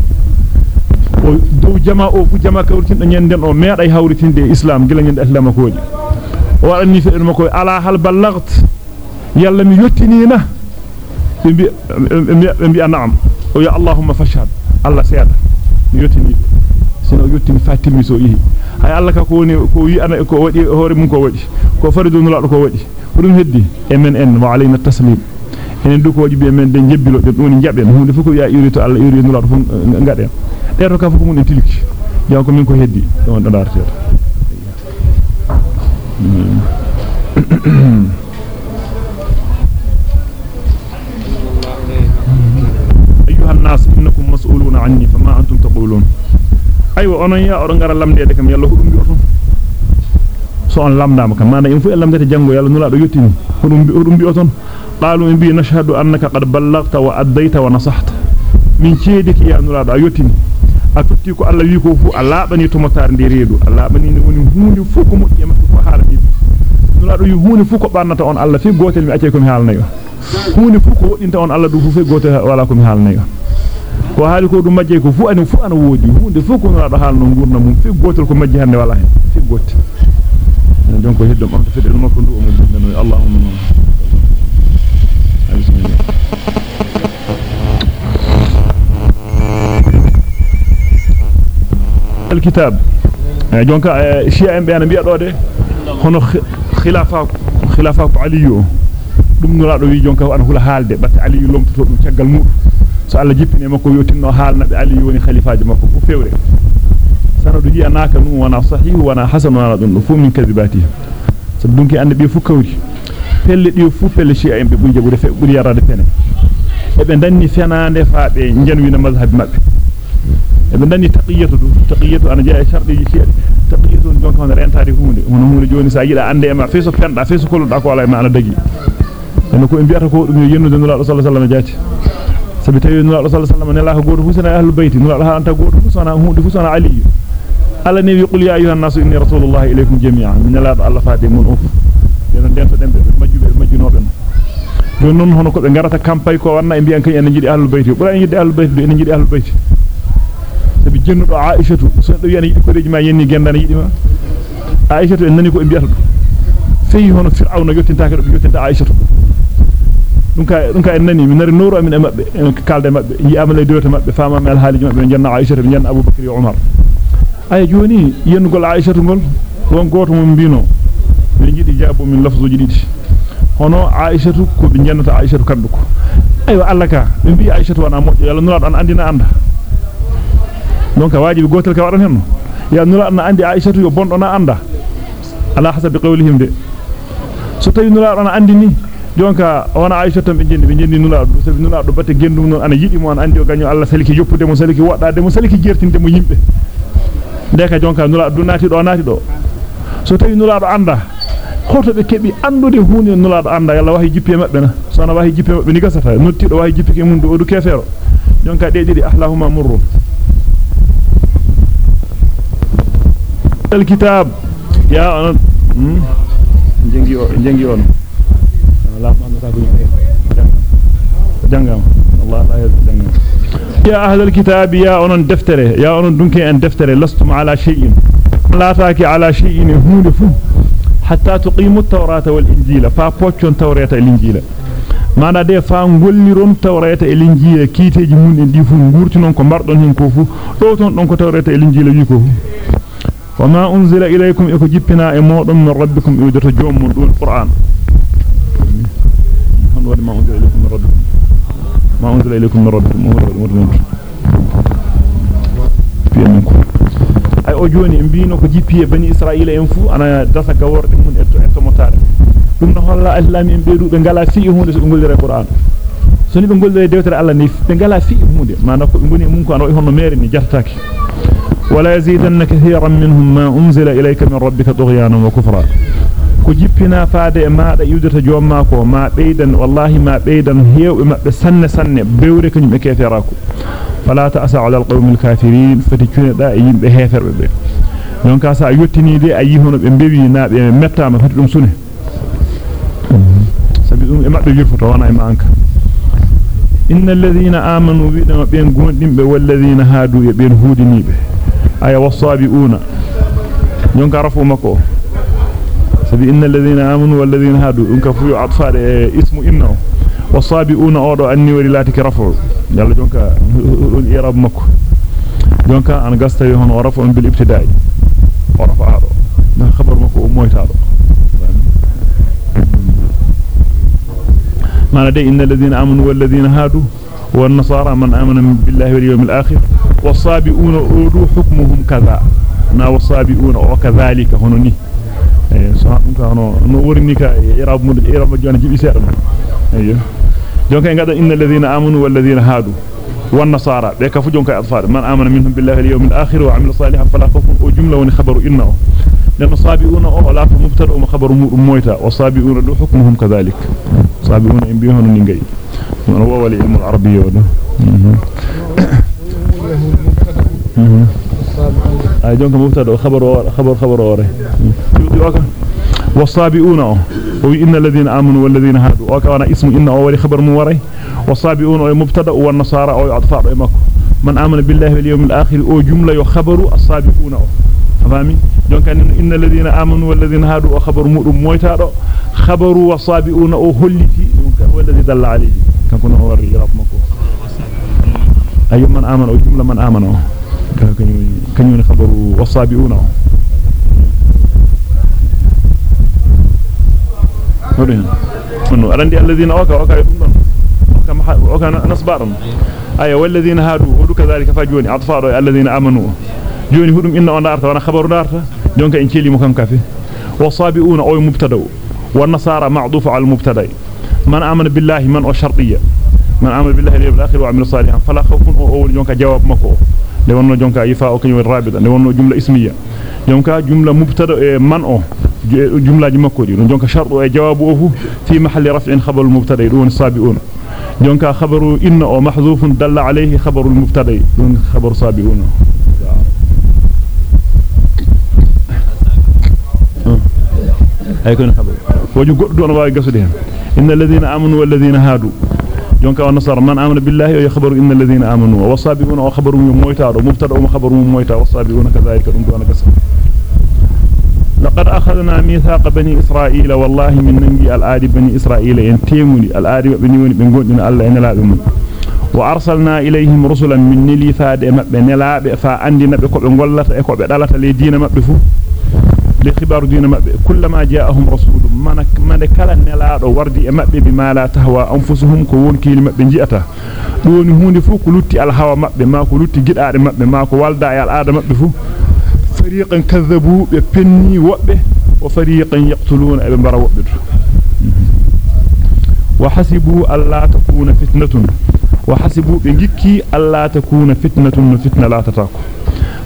o dow jama o fu jama kawritin do nyanden o meeday hawritinde islam gila nyande islam ko wadi o wadanni fe dum ko ala hal ballagt yalla mi yottinina bi bi na'am o ya allahumma fashhad allah seeda mi yottini sino yottini fatimi so yi hay allah ka ko woni ko wi ana ko wadi hoore mun ko wadi ko faridu nula ko wadi dum heddi e men en wa alayna taslim enen du ko wajibi men de jebbilo de dum ni jaben hunde fu ko ya yurito allah yuri nula fu ngaden derto ka fu ko mun en tiliki jaw ko min ko heddi don do darteto أيها الناس إنكم مسؤولون عني فما أنتم تقولون أيوة أنا يا أرنغر لمدة كم يلا هدوم بيوتهم so on lamdama kam mana en fu en lamdete jango yalla nula do yottini hudum bi hudum bi oton nashhadu annaka qad ballaghta wa addayta wa nasahta min ceediki ya nula do a yottini a totti ko Allah wi ko fu a labani to motar ndi reedu a labani ni woni hunde fu ko mojje makko fu haalani nula do wi hunde fu ko barnata on Allah fi gotel mi acce ko ko ko ko haali ko dum majje ko fu ani fu ana wodi hunde fu ko nula do haalno ngurna mum fi gotel ko majji hande wala hen fi gotel donc heddum am fedel makko ndu mo bindano allahumma الكتاب جونكا شيعه ام بي أنا بي دودي هنا خلافه خلافه علي دم نلا دو وي جونكا ان هولا حالده بات علي لومتو دم تيغال مو سو الله جيبني ماكو يوتينو حالنا علي وني خليفه ماكو بو فيوري سانو دي اناكا نو وأنا صحيح وأنا حسن وأنا دون فو من كذباتي سو دونكي اندي بي فو كوري pelle di fu pelle ci ambe buñ jabu defé buñ yarade pené e be danni fenaande be danni taqiyatu du taqiyatu ana jaa shardi shi'a taqiyatu donc on rentade hunde hono hunde joni sa yida ande ma feso penda feso kolluda ko ala ma ana dagi en ko en biata ko dum yennude nula sallallahu alaihi wasallam jaati sabi tawi nula sallallahu alaihi wasallam nela ko goto husana ahlul bayt nula ha anta goto husana hunde husana ali ala ne wi qul ya ayuha nasu inni rasulullahi ilaykum jami'an min la Allah faade mun uf den den to dembe majjube majjunobe don non hono ko be garata campagne ko wanna e biyan kany en jidi ahlul bayt bura en jidi ahlul bayt en jidi ahlul bayt jennudo aishatu so do yana yidi ko reji ma yenni gendana yidi ma aishatu en nani ko e biyata feyi hono fir'auna yottintaake do yottinta aishatu dum ka dum ka en nani mi nari nuru amin e mabbe en kalde mabbe yi amale dewta mabbe fama mel haaliji mabbe janna aishatu be janna abubakar umar ay joni yengol aishatu gol won goto mum bino be jidi jabo min lafzuji didi hono aishatu ko be jannata aishatu kambe ko aywa alla ka be bi aishatu wana moddo yalla nula don andina anda donc wajibi gotel ka wadan hen ya nula na andi aishatu yo bondo na anda ala hasabi qawlihim de so tawi nula don andini jonka wana aishatu be jendi be jendi nula do sabi nula do batte gendum non ana yidi mo an andi o ganyo alla saliki joppude mo saliki wadade mo saliki jertinde mo yimbe deka jonka nula do nati do nati do so tawi nula do anda hoto be kebi andude hunde nula do anda yalla wahi jippe mabbe na so na wahi jippe mabbe ni gasata notti do wahi jippe ke mun do do kefero jonka de didi ahlahuma murrun الكتاب. يا أنا جنجي جنجي أنا لا ما نسافر جنجام. الله لا يجنجام يا أهل الكتاب يا أنا دفتره يا أنا دنك أن دفتره لستم على شيء. لا تاكي على شيء. هون فو حتى تقيموا التوراة والإنجيل. فابوتشون توراة والإنجيل mana de fa golliron tawreta e linjiila kiiteji mun en di fu ngurti non ko mardon hen ko fu do ton don ko tawreta e linjiila wi ko fu eko jippina e modon min rabbikum iwdato joomum dun qur'an hon wadi ma unzila ilaykum min rabbikum ma unzila ilaykum min rabbikum fiyamin ko ay o joni mbino ko jippi e bani israila en fu ana dasa gaworde mun etto etto motare dum no holla islami en beedu be ngala fi hunde so be gollire qur'an so ni be gollire dewtere alla ni be ngala fi hunde mana ko ولا يزيدن كثيرا منهم ما أنزل إليك من ربك طغيانا وكفرا. كجبنا فادي ما يدرت جوماكو ما بيدا والله ما بيدا هي وما سن سن بيورك مكثيراك فلا تأسى على القوم الكافرين فتكون دائم بهيثر ببه يونكا سا يوتيني دي أيهون بمبيبي ناب يمتام فتلوم سنه سبيدون إما بيجرفت وأنا إما أنك إن الذين آمنوا بيدا وبين قوندين والذين هادوا بين هودين به e amanu wal ladhina hadu dum ka fu atfade ismu inna wasabiuna odo anni wari latiki rafu yalla jonka dum irab mako jonka an gasta yo hono rafu bil ibtida'i o rafa ado na khabar mako o moytaado ما لدي إن الذين آمنوا والذين هادوا والنصارى من آمن بالله واليوم الآخر والصابئون أولو حكمهم كذا. نا والصابئون وكذلك هنوني. سبحانك هنو نورني كا إراب مد إراب جوانا جيبي سيرا أيوه. جونك إن إن الذين آمنوا والذين هادوا والنصارى. بك فجونك أطفال. من آمن منهم بالله واليوم الآخر وعمل صالحا فلا خوف وجملة ونخبر إنه. لأن صابئون أو لا مويتا. حكمهم كذلك. صابئون إن نيغي من هو ولي علم العربية وده؟ أي جونك مبتدأ وخبر خبر خبر وري والصابئون وإن الذين آمنوا والذين هادوا. وكان اسم إن أول خبر موري والصابئون مبتدأ والنصارى أو أطفال إمكو من آمن بالله واليوم الآخر أو جملة يخبر الصابئون أو فهمي donc ان الذين آمنوا والذين هادوا خبر مودum moytaado khabaru wasabiuna o holliti donc walladhi dalla alayhi kanko no wari rab mako ayu man amana o jumla man amana kanyum kanyum khabaru wasabiuna hodin waka waka dum don kama waka nasbaran aya walladhina hadu odu kadhalika fajuni atfaru alladhina amanu joni hudum inna on darta wana khabaru darta jonka en celimo kan kafe wasabiuna o mubtada والنصارى معطوف على المبتدا من آمن بالله من وشرطية من آمن بالله اليوم الآخر وعمل صالحا فلا خوف أول جونك جواب مكو. لونو جونك يفاء كنيو الرابطة لونو جملة اسمية. جونك جملة مبتدأ من أو جملة مكو دي جونك شرط جوابه في محل رفع خبر المبتدا دون السابقون جونك خبر إن أو محذوف دل عليه خبر المبتدا دون خبر سابقون هيكون خبر. وجو غدو أنا واي إن الذين آمنوا والذين هادوا. جونك والنصارى من آمن بالله يخبر إن الذين آمنوا. والصابئون وخبر مويتا مبتدأ وخبر مويتا والصابئون كذلك دون دون غسل لقد أخذنا ميثاق بني إسرائيل والله من ننجي الادي بني إسرائيل. إن تيموني الادي بني وني بن الله إن لا دum وأرسلنا إليهم رسلا من نلي فاد be gollata e ko be dalata le diina mabbe fu لخبار دين مبه كلما جاءهم رسول من كلا نلاado wardi e mabbe bi mala tahwa anfusuhum ko won kiili mabbe jiata doni hunde fu ko lutti al hawa mabbe ma ko lutti gidaade mabbe ma ko walda e al aada mabbe fu fariqan kadhabu be penni wobbe wa fariqan yaqtuluna e be bara wobbe wa hasibu alla takuna fitnatun wa hasibu be gikki alla takuna fitnatun fitna la tatako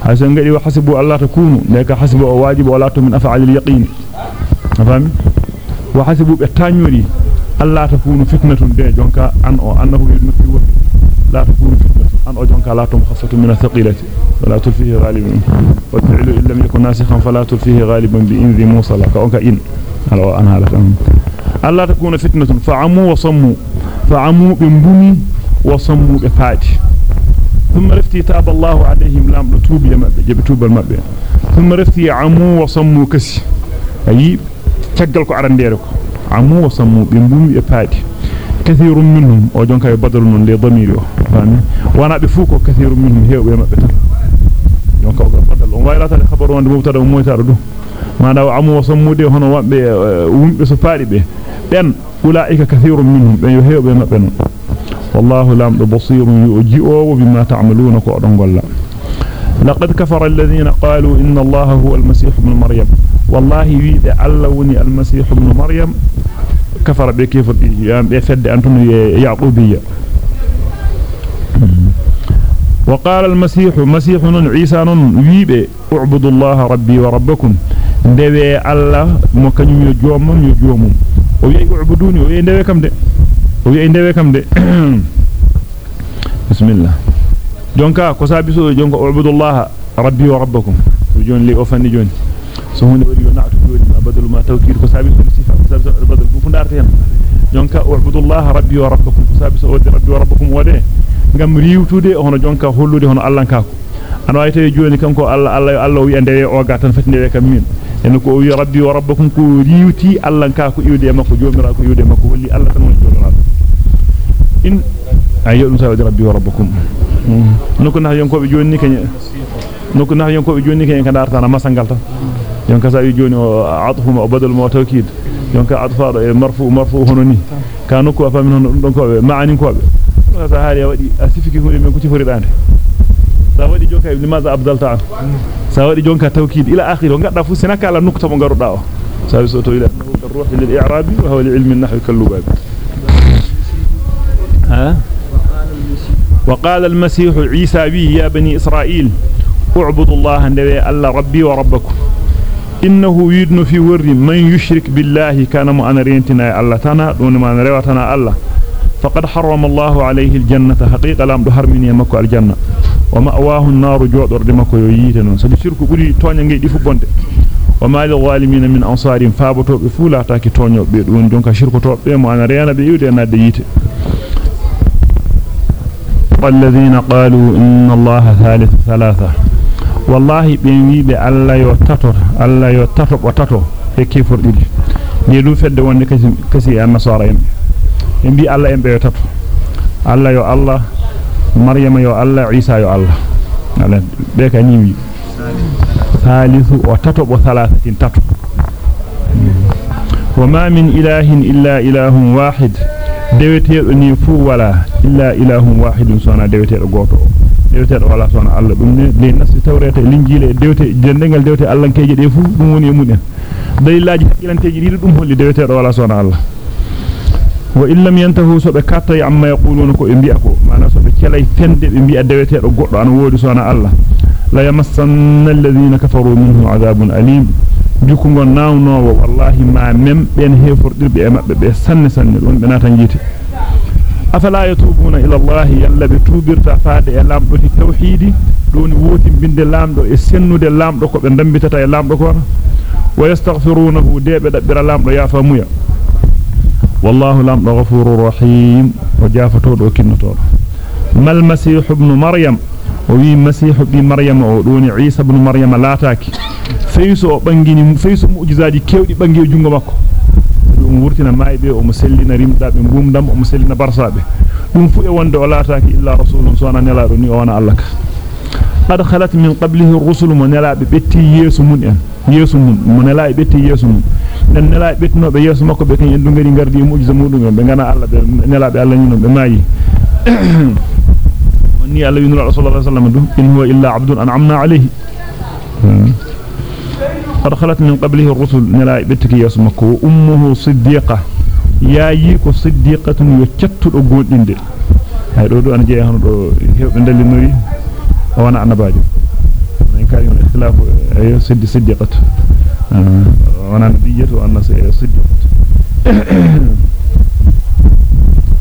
hasan ngadi wa hasibu alla takunu neka hasibu wajibu wala to min af'al al yaqin afami وحسبوا بتانيوري الله تكون فتنة دي جونكا. أن أو أنه يدمت يوك لا تكون فتنة. أن أو جونكا لا تمخصة من الثقيلة. ولا تلفيه غالبا وتعلو إن لم يكن ناسخا فلا تلفيه غالبا بإن ذي موصلة كأنك إن. على أنها لك الله تكون فتنة. فعموا وصموا. فعموا بمبومي وصموا بفاتي ثم رفتي تاب الله عليهم. لام لتوب يمبي جبتوب المبي ثم رفتي عموا وصموا كسي. أي تيغال كو arandere ko amu wasammu be mbumi e paadi kathirun minhum o jonka e badal non le damiri o fami wana be fu ko kathirun minhum hewbe mabbe tan jonka o badal on wayrata le khabaru wonde mubtada mo moytaado dum manda amu wasammu de hono wabbe wumbe so paadi be ben ulaika kathirun minhum be yo hewbe mabbe non والله لام بصير يؤجئوا بما تعملون غلا لقد كفر الذين قالوا إن الله هو المسيح ابن مريم والله ويد الله وني المسيح ابن مريم. كفر بكفر بفد يعني أنتم يعقوبية. وقال المسيح مسيح عيسى ويد أعبد الله ربي وربكم. دي الله مكان يجوم يجوم ويعبدوني ويندوي كم دي؟ ويندوي بسم الله. جونكا كسابيسو جونكا أعبد الله ربي وربكم. جون لي أفني جوني so joni ma badalu ma tawkid ko sabiso sifa ko sabiso badal fu ndarte hen jonka ubudullah rabbi wa rabbakum ko sabiso wadi rabbi wa rabbakum wade ngam riwtude hono jonka hollude hono Allah kako ana way tawi joni kanko Allah Allah Allah wi ndewe o ga tan fati ndewe kam min en ko wi rabbi wa rabbakum ko riwti Allah kako iwde makko jomira ko iwde makko holli Allah tan woni jomira in ayo dum sawdi rabbi wa rabbukum noko na yonkobe joni kany noko na yonkobe joni kany ka dartana masangal tan yonka sa wi joni o adfu ma badal ma tawkid yonka adfa e marfu marfu hono ni ka noko afamin hono dum don ko be maani ko be ko sa haali wadi asifiki hunde men ko ci foridande sa wadi jonka limaza abdalta sa wadi jonka tawkid ila akhir o gadda fu sinaka ala nukta mo garuda o sa wi so to ila الروح للإعراب وهو لعلم النحو كاللغة ها وقال المسيح عيسى بي يا بني إسرائيل اعبدوا الله ندوي الله ربي وربكم. إنه يدن في ور من يشرك بالله كان مؤنرينتنا الله تنا دون ما نرواتنا الله. فقد حرم الله عليه الجنة. حقيقة لم دهر من يمكو الجنة. ومأواه النار جودر دمكو ييتنون سبي شرك بودي تونيا ngay difu bonde وما للظالمين من أنصار فابتو بفولا تاكي تونيو بيدون جونكا شركتو بيمو أنا ريانا بيودي أنا دييتي والذين قالوا إن الله ثالث ثلاثة. والله بيني بألا يتطر ألا يتطر وتطر كيفر دي نيدو فد وند كسي كسي النصارى ين بي الله ين بيتطر الله يو الله مريم يو الله عيسى يو الله على بك نيمي ثالث وتطر وثلاثة تطر وما من إله إلا إله واحد deweteedo ni fu wala illa ilahun wahidun sona deweteedo goto deweteedo wala sona Allah dum ne le nasti tawreta linjile dewte dendengal dewte Allah keje de fu dum woni e munen dalilaji hakkilanteji didi dum holli dewetedo wala sona Allah wa illam yantahu so be katta amma yaquluna ko e bi'a ko mana so be celay fende be bi'a dewetedo goddo an wodi sona Allah la yamassanna alladhina kafaru minhum adhabun alim juku gon nawnowo wallahi ma mem ben hefordirbe e mabbe be sanne sanne don be nata jiti أفلا يتوبون إلى الله الذي توبر تفاد لامدو التوحيد دون ووتي بند لامدو اي سنودو لامدو كو بندمبتاتا لامدو كو ويستغفرونه ديب دبر لامدو يا فاميا والله لامدو غفور رحيم. وجافتو دو كينتو ما المسيح ابن مريم؟ وي مسيح ابن مريم أو دون عيسى ابن مريم لاتاكي فيسو بانغي فيسو معجزاتي كيودي بانغي جونغو ماكو. Dum wurtina maybe o musellina rimdabe ngumdam o musellina barsabe dum fu e wonde o laataaki illa rasulun sona nelado ni o wana allah ka qad khalat min qablihi ar-rusul mun nelabe betti yesu mun en yesu mun mun nelabe betti yesu mun den nelabe bettinobe yesu makko be kan en du ngari gardi mu'jiza mudum be ngana allah be nelabe allah ni non be mayi ni Allah yunus sallallahu alaihi wasallam in huwa illa abdun an'amna alayhi قد خلت من قبله الرسل نلا بتك يسمك وامه صديقه يا ييكو صديقه يوتتو غودinde hay do do an jeey hono do hewbe dalinori wana annabajo en kari on ikhtilaf ay siddi siddiqat wana nabiyatu anna siddiqat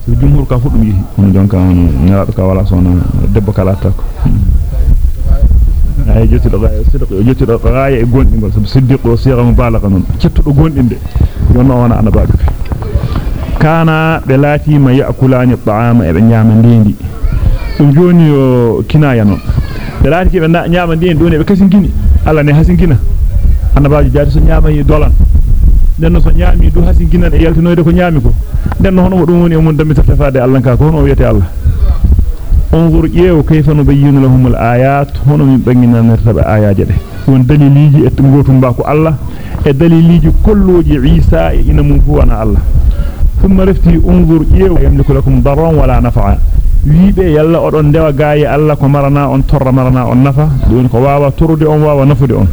so jumhur ka fu dum yi on jonka on nyaado ka ay jottido gaaya siddiq jottido gaaya e gondingol sabu siddiq o siga mubalagha non cettudo gondinde jonno wana annabajo kana be laati ma yakulani ta'ama e be nyaama ndendi dum joni o kinaya non be laati be nyaama ndendi don e be kasingini alla ne hasingina annabajo jaati so nyaama yi dolan denno so nyaami du hasingina e yaltinoyde ko nyaami ko denno hono dum woni e mun dammi tafaade Allah ka ko hono wiyete Allah انظر يو كيف نبين لهم الآيات هنا من بيننا نرتب آيات جده وان دليليجي اتنغوتم باكو الله دليليجي كلوجي عيسى إن منفوانا الله ثم رفتي انظر يو يملك لكم ضرا ولا نفعا wiibe yalla odon dewa gaaye alla ko marana on torra marana on nafa don ko waawa turude on waawa nafude on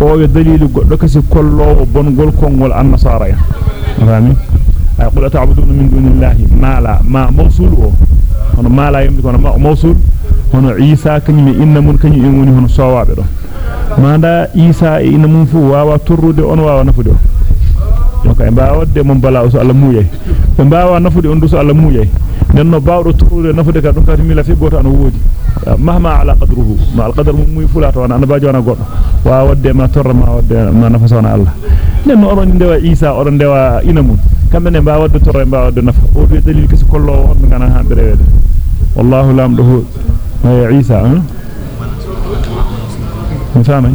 o yo dalilu goddo kasi kollowo bongol kongol annasara ya fami ay qul ta'buduna min dunillahi ma la ma mawsul o hono mala yimbe kono mawsul hono isa kanyum inna mun kanyum en woni hono sowabe do manda isa e inna mun fu wawa turrude on wawa nafude on donc e baawde mon bala so Allah muuyay be baawa nafude on du so Allah muuyay ننو باورو تورو نافد كاد دون كاتي ميلافي غوتو انو وودي مهما على قدره مع القدر موي فلات وأنا أنا باجو أنا غود وا ودي ما تور ما ودي ما نافس وأنا الله ننو اورو نديوا عيسى اورو نديوا انمو كامبي ني باو ود تور باو ود ناف أو دي دليل كسي كولو وان غانا هان دريد والله لام دو هو عيسى ها فهمي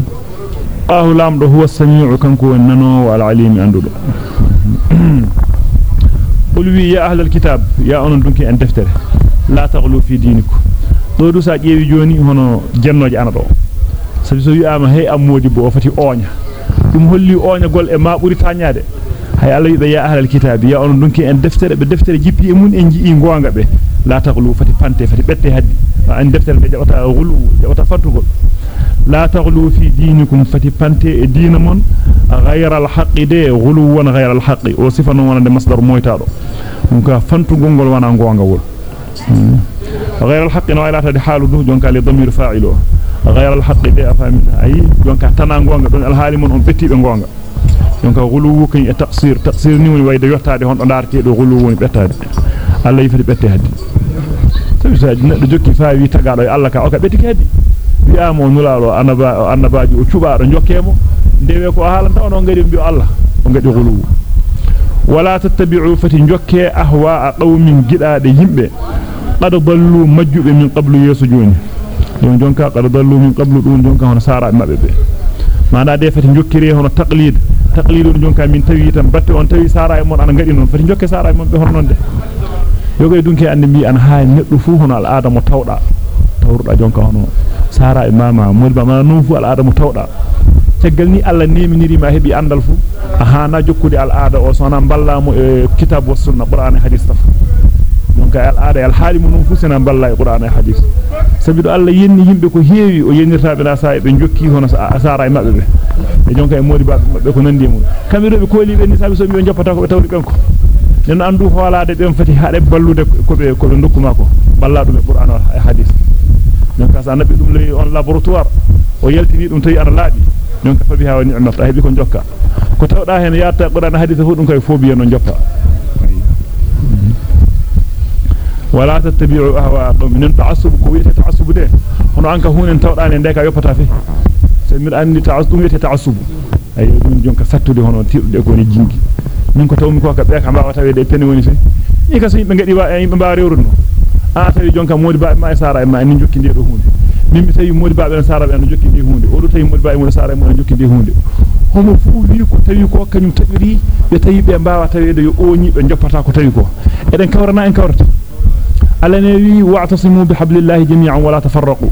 الله لام دو هو السميع كنكو ننو والعليم اندو قل وي يا أهل الكتاب يا أنون دونك أن دفتر لا تغلو في دينك دو دوسا جيوي جوني هونو جنوجي أنا دو. سابيسو يي اما هي امودي بو فاتي اوغنا دوم هولي اوغنا غول إما بوري تانياده hay Allah yibe ya ahlal kitab ya onon dunki en deftere be deftere jippi e mun en jii gonga be la taghlu fati pante fati bette haddi an deftere be jabata gulu jabata fatugol la taghlu fi dinikum fati pante e dina mon ghayra al-haqqi de ghuluwan ghayra al-haqqi o sifanu wonande masdar moytaado dum ka fantugol gol wana gonga wol ghayra al-haqqi no ilata de halu du jonka li damir fa'ilo ghayra al-haqqi de afamina ay jonka tana gonga don al-hali mon on jonka ghuluwu kan e taqsir taqsir ni woni wayde yottaade hon do darti do ghuluwu woni bettaade Allah yi fati bette haddi sabi sa neddo jokki faawi tagaado e Allah ka o ka betti haddi wi'amo nulaalo annaba annabaaji o cubaado jokkemo ndewe ko haalanta on ngadi mbi Allah o ngadi gulu wala tattabi'u fati jokke ahwa qawmin gidaade yimbe qad dallu majjube min qablu yesu joni don jonka qad dallu min qablu dun jonka hono sara mabbe be manda de fati jokkire hono taqlid taqlidun jonka min tawi tan batte on tawi sara e mon ana ngadi non fati jokke sara e mon be hono non de yoga dunki ande mbi an ha neddu fu hono al adamo tawda tawruda jonka hono sara e mama mulba ma non fu al aada mo tawda tegal ni alla neminiri ma hebi andal fu aha na jokkude al aada o sona ballamo e kitab was sunna qur'an e hadith taf jonka al aada al haali mun fusina balla e qur'an e hadith sabido alla yenni yimbe ko heewi o yenirtaabe na saa be jokki hono asara e mabbe be e jonka e modi babbe mabbe ko nandi mun kambe be kooli be ni sabi so mi joppata ko be tawri ben ko nen andu hoolaade ben fati haade ballude ko be ko be dokkuma ko balla dum e qur'an e hadith jonka sa nabi dum lay on laboratoire o yaltini dum tawi ana laabi jonka fabi ha wa ni'mat hebi ko jokka ko tawda hen yaata qur'an hadith fu dum kay fobi no joppa tawdane ndeka yoppata fe se mi andi ta'assub wi'ete ta'assub ay dum jonka sattude hono tirdude ko ni jingi min ko tawmi ko ka be ka mbaawa tawede penni woni fe ni ka so yimbe ngadi wa yimbe mbaawa rewruno a tawi jonka modi ba ma sara ma ni jokki de do hunde min mi tawi modi ba be sara be no jokki de hunde o do tawi modi ba e mo sara e mo jokki de hunde homo fu wi ko tawi ko kanyum tabiri be tawi be mbaawa tawede yo oñi be joppata ko tawi ko eden kawrana en kawrata alane wi wa'tasimu bihablillahi jami'an wala tafarraqu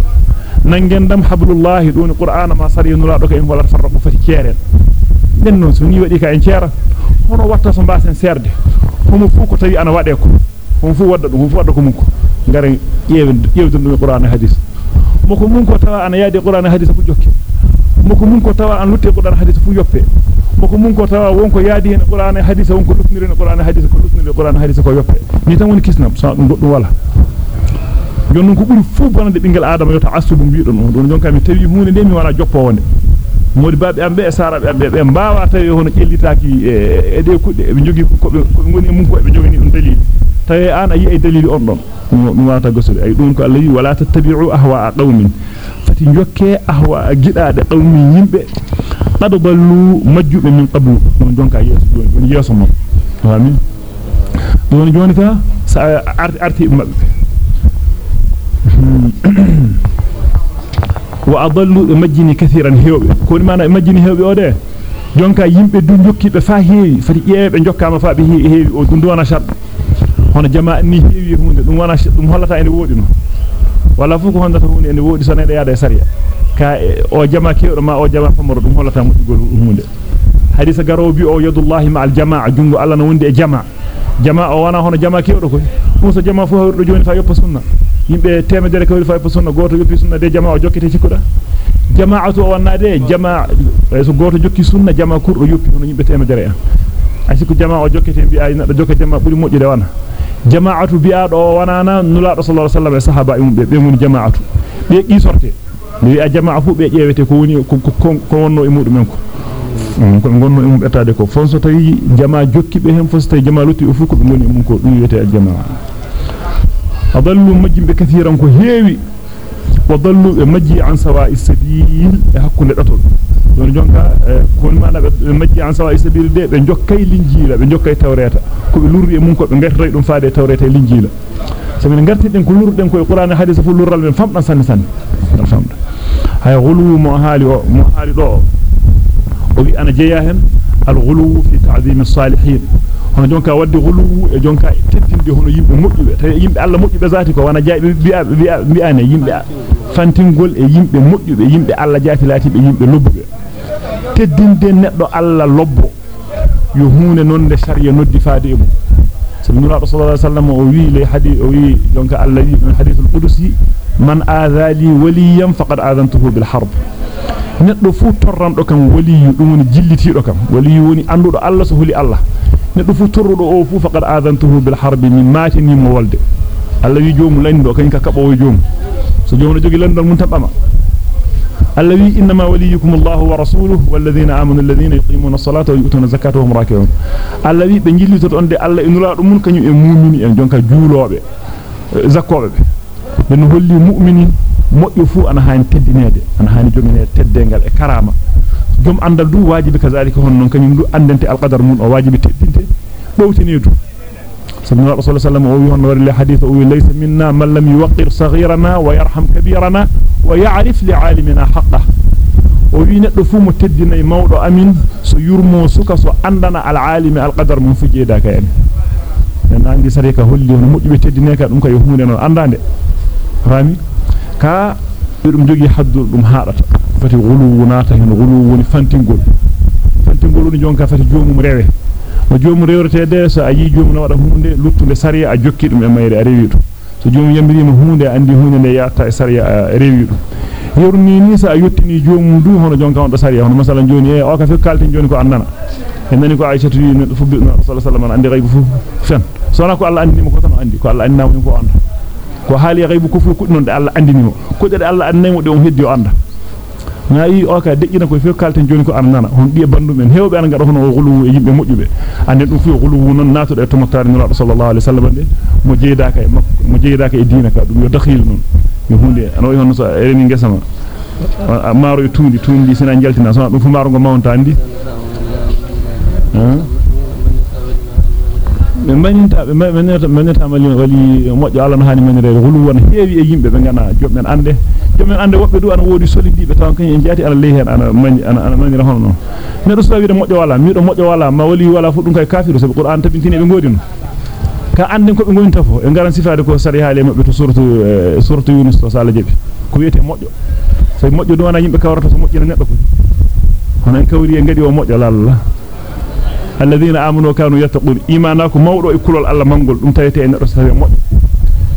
nangen dam hablullahi dun qur'ana ma sari nula do ko en wala tafarraqu fati cieren den non so ni wadi ka en ciera hono watta so mbasen serde homo fu ko tawi ana wade ko homo fu wadda dum homo fu wadda ko munko ngare yewde yewde dum qur'ana hadith moko munko tawa ana yaadi qur'ana hadith fu jokke moko munko tawa an lutte qur'ana hadith fu yoppe moko munko tawa wonko yaadi hen qur'ana hadith wonko lutniri qur'ana hadith ko lutniri qur'ana hadith ko yoppe ni tan woni kisnam so dum goddum wala jonnon ko buri fu bonande bingel adama yo ta'assubu biidon on don jonka mi tawi hunde de mi wala joppo wonde modi baabe ambe e sarabe ambe be mbaawa tawi hono cellitaaki e de kudde be jogi ko be ngoni mun ko be jogi ni dum dalil tawi an ayi ay dalil on don dum wata gosude ay dum ko Allah yi wala tattabi'u ahwa qaumin fati jokke ahwa gidaade qaumin yimbe amin don joni ka sa arti arti mabbe wa adallu majjini kathiran hewbe ko mana majjini hewbe o de jonka yimbe du jokkibe fa heewi fati yeebe jokkama fa be heewi o dum dona shart hono jamaa ni heewi hunde dum wana dum hollata ene wodi no wala fu ko hondata hunde ene wodi sonede yaada e sariya ka o jamaa kewdo ma o jamaa famoro dum hollata mudugol hunde hadisa garow bi o yadullahi ma al jamaa jungo alla no wonde e jamaa jamaa o wana hono jamaa kewdo ko muso jamaa fu hawdo joni fa yoppa sunna yimbe temedere kawri fa sunna goto yoppi sunna de jamaa o jokkete cikkuda jamaatu o wonnade jamaa so goto jokki sunna jamaa kurdo yoppi hono yimbe temedere en asiku jamaa o jokkete bi ay nado jokke jamaa buri mojjude wana jamaatu bi'aado o wanana nulaado sallallahu alaihi wasallam e sahaba yumbe be mun jamaatu be qi sorte bi a jamaa fu be ƴewete ko woni ko wonno e mudum ko ko gonno e mum betade ko fonso tawi jamaa jokkibe hen fonso tawi jamaa lutti fu ko be ngoni mum ko dum wiyete al jamaa adallu majjimbe kathiran ko heewi wadallu majji an sawa'i sabil e hakkunde datol don jonka ko mana be majji an sawa'i sabil de be jokkay linjila be jokkay tawreta ko be lurri e mun ko be ngartay dum faade tawreta e linjila sabi ngartiden ko lurden ko e qur'an e hadith fu lurral men famdan sanne sanne famda hay ghulu mo haali mo haali do o wi ana jeya hen al ghulu fi ta'zim as-salihin hono jonka wadde ghulu e jonka tettinde hono yimbe moddube tay yimbe Allah moddube zati ko wana jaabe bi'a bi'ane yimbe fantingol e yimbe moddube yimbe Allah jati lati be yimbe lobbube teddinde neddo Allah lobbo yo huune nonde sharia noddi faade e mum sallallahu alaihi wasallam o wi le hadith o wi jonka Allah wi min hadith al-qudusi man azali waliyan faqad azantuhu bil harb neddo fu torrando kam waliyu dum woni jillitido kam waliyu woni andudo Allah so huli Allah neddo fu torrudo o fu faqad azantuhu bil harb min matini mo wolde Allah wi joomu lando kany ka kabo joomu so joomu jogi landal mun tabama Allah wi inma waliyukum Allah wa rasuluhu walladhina amanu alladhina yuqimuna as-salata wa yu'tuna az-zakata wa hum raki'un Allah wi be jillitoto onde Allah inula dum mun kanyum e mu'mini en jonka juulobe zakkobe be ben holli mu'mini moƴƴo fu ana haani teddinede ana haani joginede teddengal e karama jom andal du wajibi kazalika hon non kanyum du andente alqadar mun o wajibi teddinte dowtinedu sallallahu alaihi wasallam o wi hon wari le hadith o wi laysa minna man lam yuqir saghirana wa yarham kabirana wa ya'rif li 'alimina haqqah o wi neddo fu mo teddinay mawdo amin so yurmo suka so andana al 'alimi al qadar mun fu jeeda ka dum haadata fati gulu nata hen gulu woni fantingol fantingol woni jonka fati joomum rewe no joomu rewretede so ayi joomu no wada hunde luttunde sariya a jokki dum e mayre a rewi dum so joomu yambirima hunde andi hunde ne yaata e sariya a rewi dum yorni ni sa yottini joomu du hono jonka on do sariya hono masalan joni e o ka fi kaltin joni ko annana en nani ko aisha tu no fu bi sallallahu alaihi wasallam andi ghaibu fu fen sona ko Allah andi mo ko tan andi ko Allah andi namu ko anda ko haali ghaibu ko fu kudnon de Allah andi nimo ko de Allah andi mo de on heddi o anda naayi o ka dejjina ko fe kalten joni ko an nana hon biye bandum en hewbe an ngada hono gulu e yimbe mojjube ande dum fu gulu non natude e tomotare nula sallallahu alaihi wasallam de mo jeydaka e mo jeydaka e diina ka dum yo dakhil non yo hunde an o hono so ereni ngesama maaro e tundi tundi sina jaltina so dum fu maaro go mawnta be maninta be maneta maneta mali wali mojjo Allah no hani manire gulu won heewi e yimbe be ngana jobben ande jommen ande wobbe du ana wodi solidibe tan kan en jati ala ley hen ana mani ana ana mani hono non nedo so wiide mojjo wala mi do mojjo wala ma wali wala fu dum kay kafiru sabi qur'an tabintini be godino ka anden ko be gonta fo e ngaran sifaade ko sari haale mabbe to suratu suratu yunus to sala jebi ko wiete mojjo say mojjo do ana yimbe kawrata so mojjina neddo ko hono en kawri e ngadi o mojjo lalla الذين آمنوا كانوا يتقون. إيماناكم موضوع كل الله منقول أم تيتين رسالة مو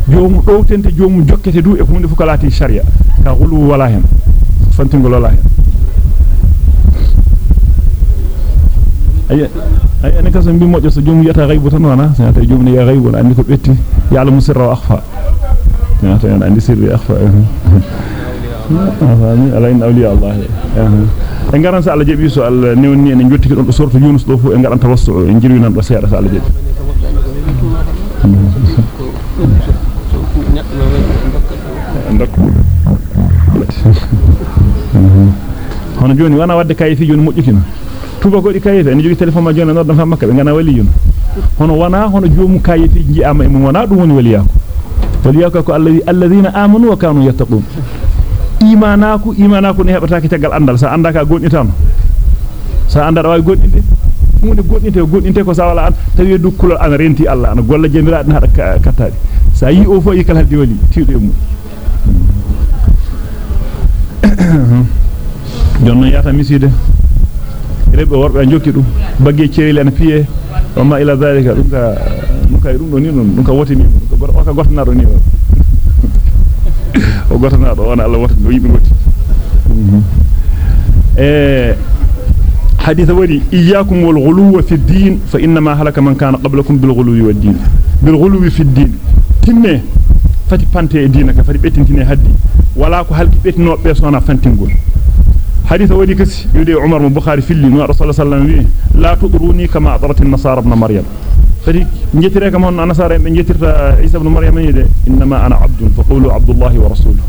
يوم روتين يوم جك تدو يكون فكالات الشريعة كقولوا ولاهم. فانتم قولوا ولاهم أي أنا كذا بيم وجه سجوم يتا غيب تنوانا. سنة يوم نيا غيب ولا عندك بيت يعلم سر وأخفى. سنة يوم عندي سر وأخفى. أفهمي على إن أولياء الله. En garan sa Allah jebi so Allah newni en jottiki don do sorto yunus do fu en garan tawassu en jirwi nan do seeda sa Allah ndokku hono joni wana wadde kayifi joni mojjukina tuba ko di kayifi en jogi telephone ma joni noddan fa makka be ngana wali yun hono wana hono joomu kayifi ji'ama e mum wana dum woni waliyako waliyako ko alladhi alladhina amanu wa kanu yattaqun imanaku imanaku ne hebata ki tagal andal sa andaka gonnitano sa anda da way gonninde hunde gonninte gonninte ko sa wala an tawi dukkulol an renti Allah an golla jemiraade hada kattaadi sa yi o fo yi kala haddi wali tiido e mum jonno yata miside rebe worbe jokki dum bagge ceeli en fiye o ma ila zalika dum ka dum kay dum do ni non dum ka woti ni o ka gotnado ni o gotnado on Allah woti do yimbe goti eh حديث ولي إياكم والغلو في الدين فإنما هلك من كان قبلكم بالغلو والدين بالغلو في الدين تنه فتي فانتي دينك فتي بيتنتني هدي ولا كو هلكي بيتنو بيسونا فانتينغول حديث ولي كس يدي عمر بن بخاري في اللي رسول الله صلى الله عليه وسلم لا تطروني كما أطرت النصارى ابن مريم فتي نجتري عيسى ابن مريم يدي إنما أنا عبد فقولوا عبد الله ورسوله.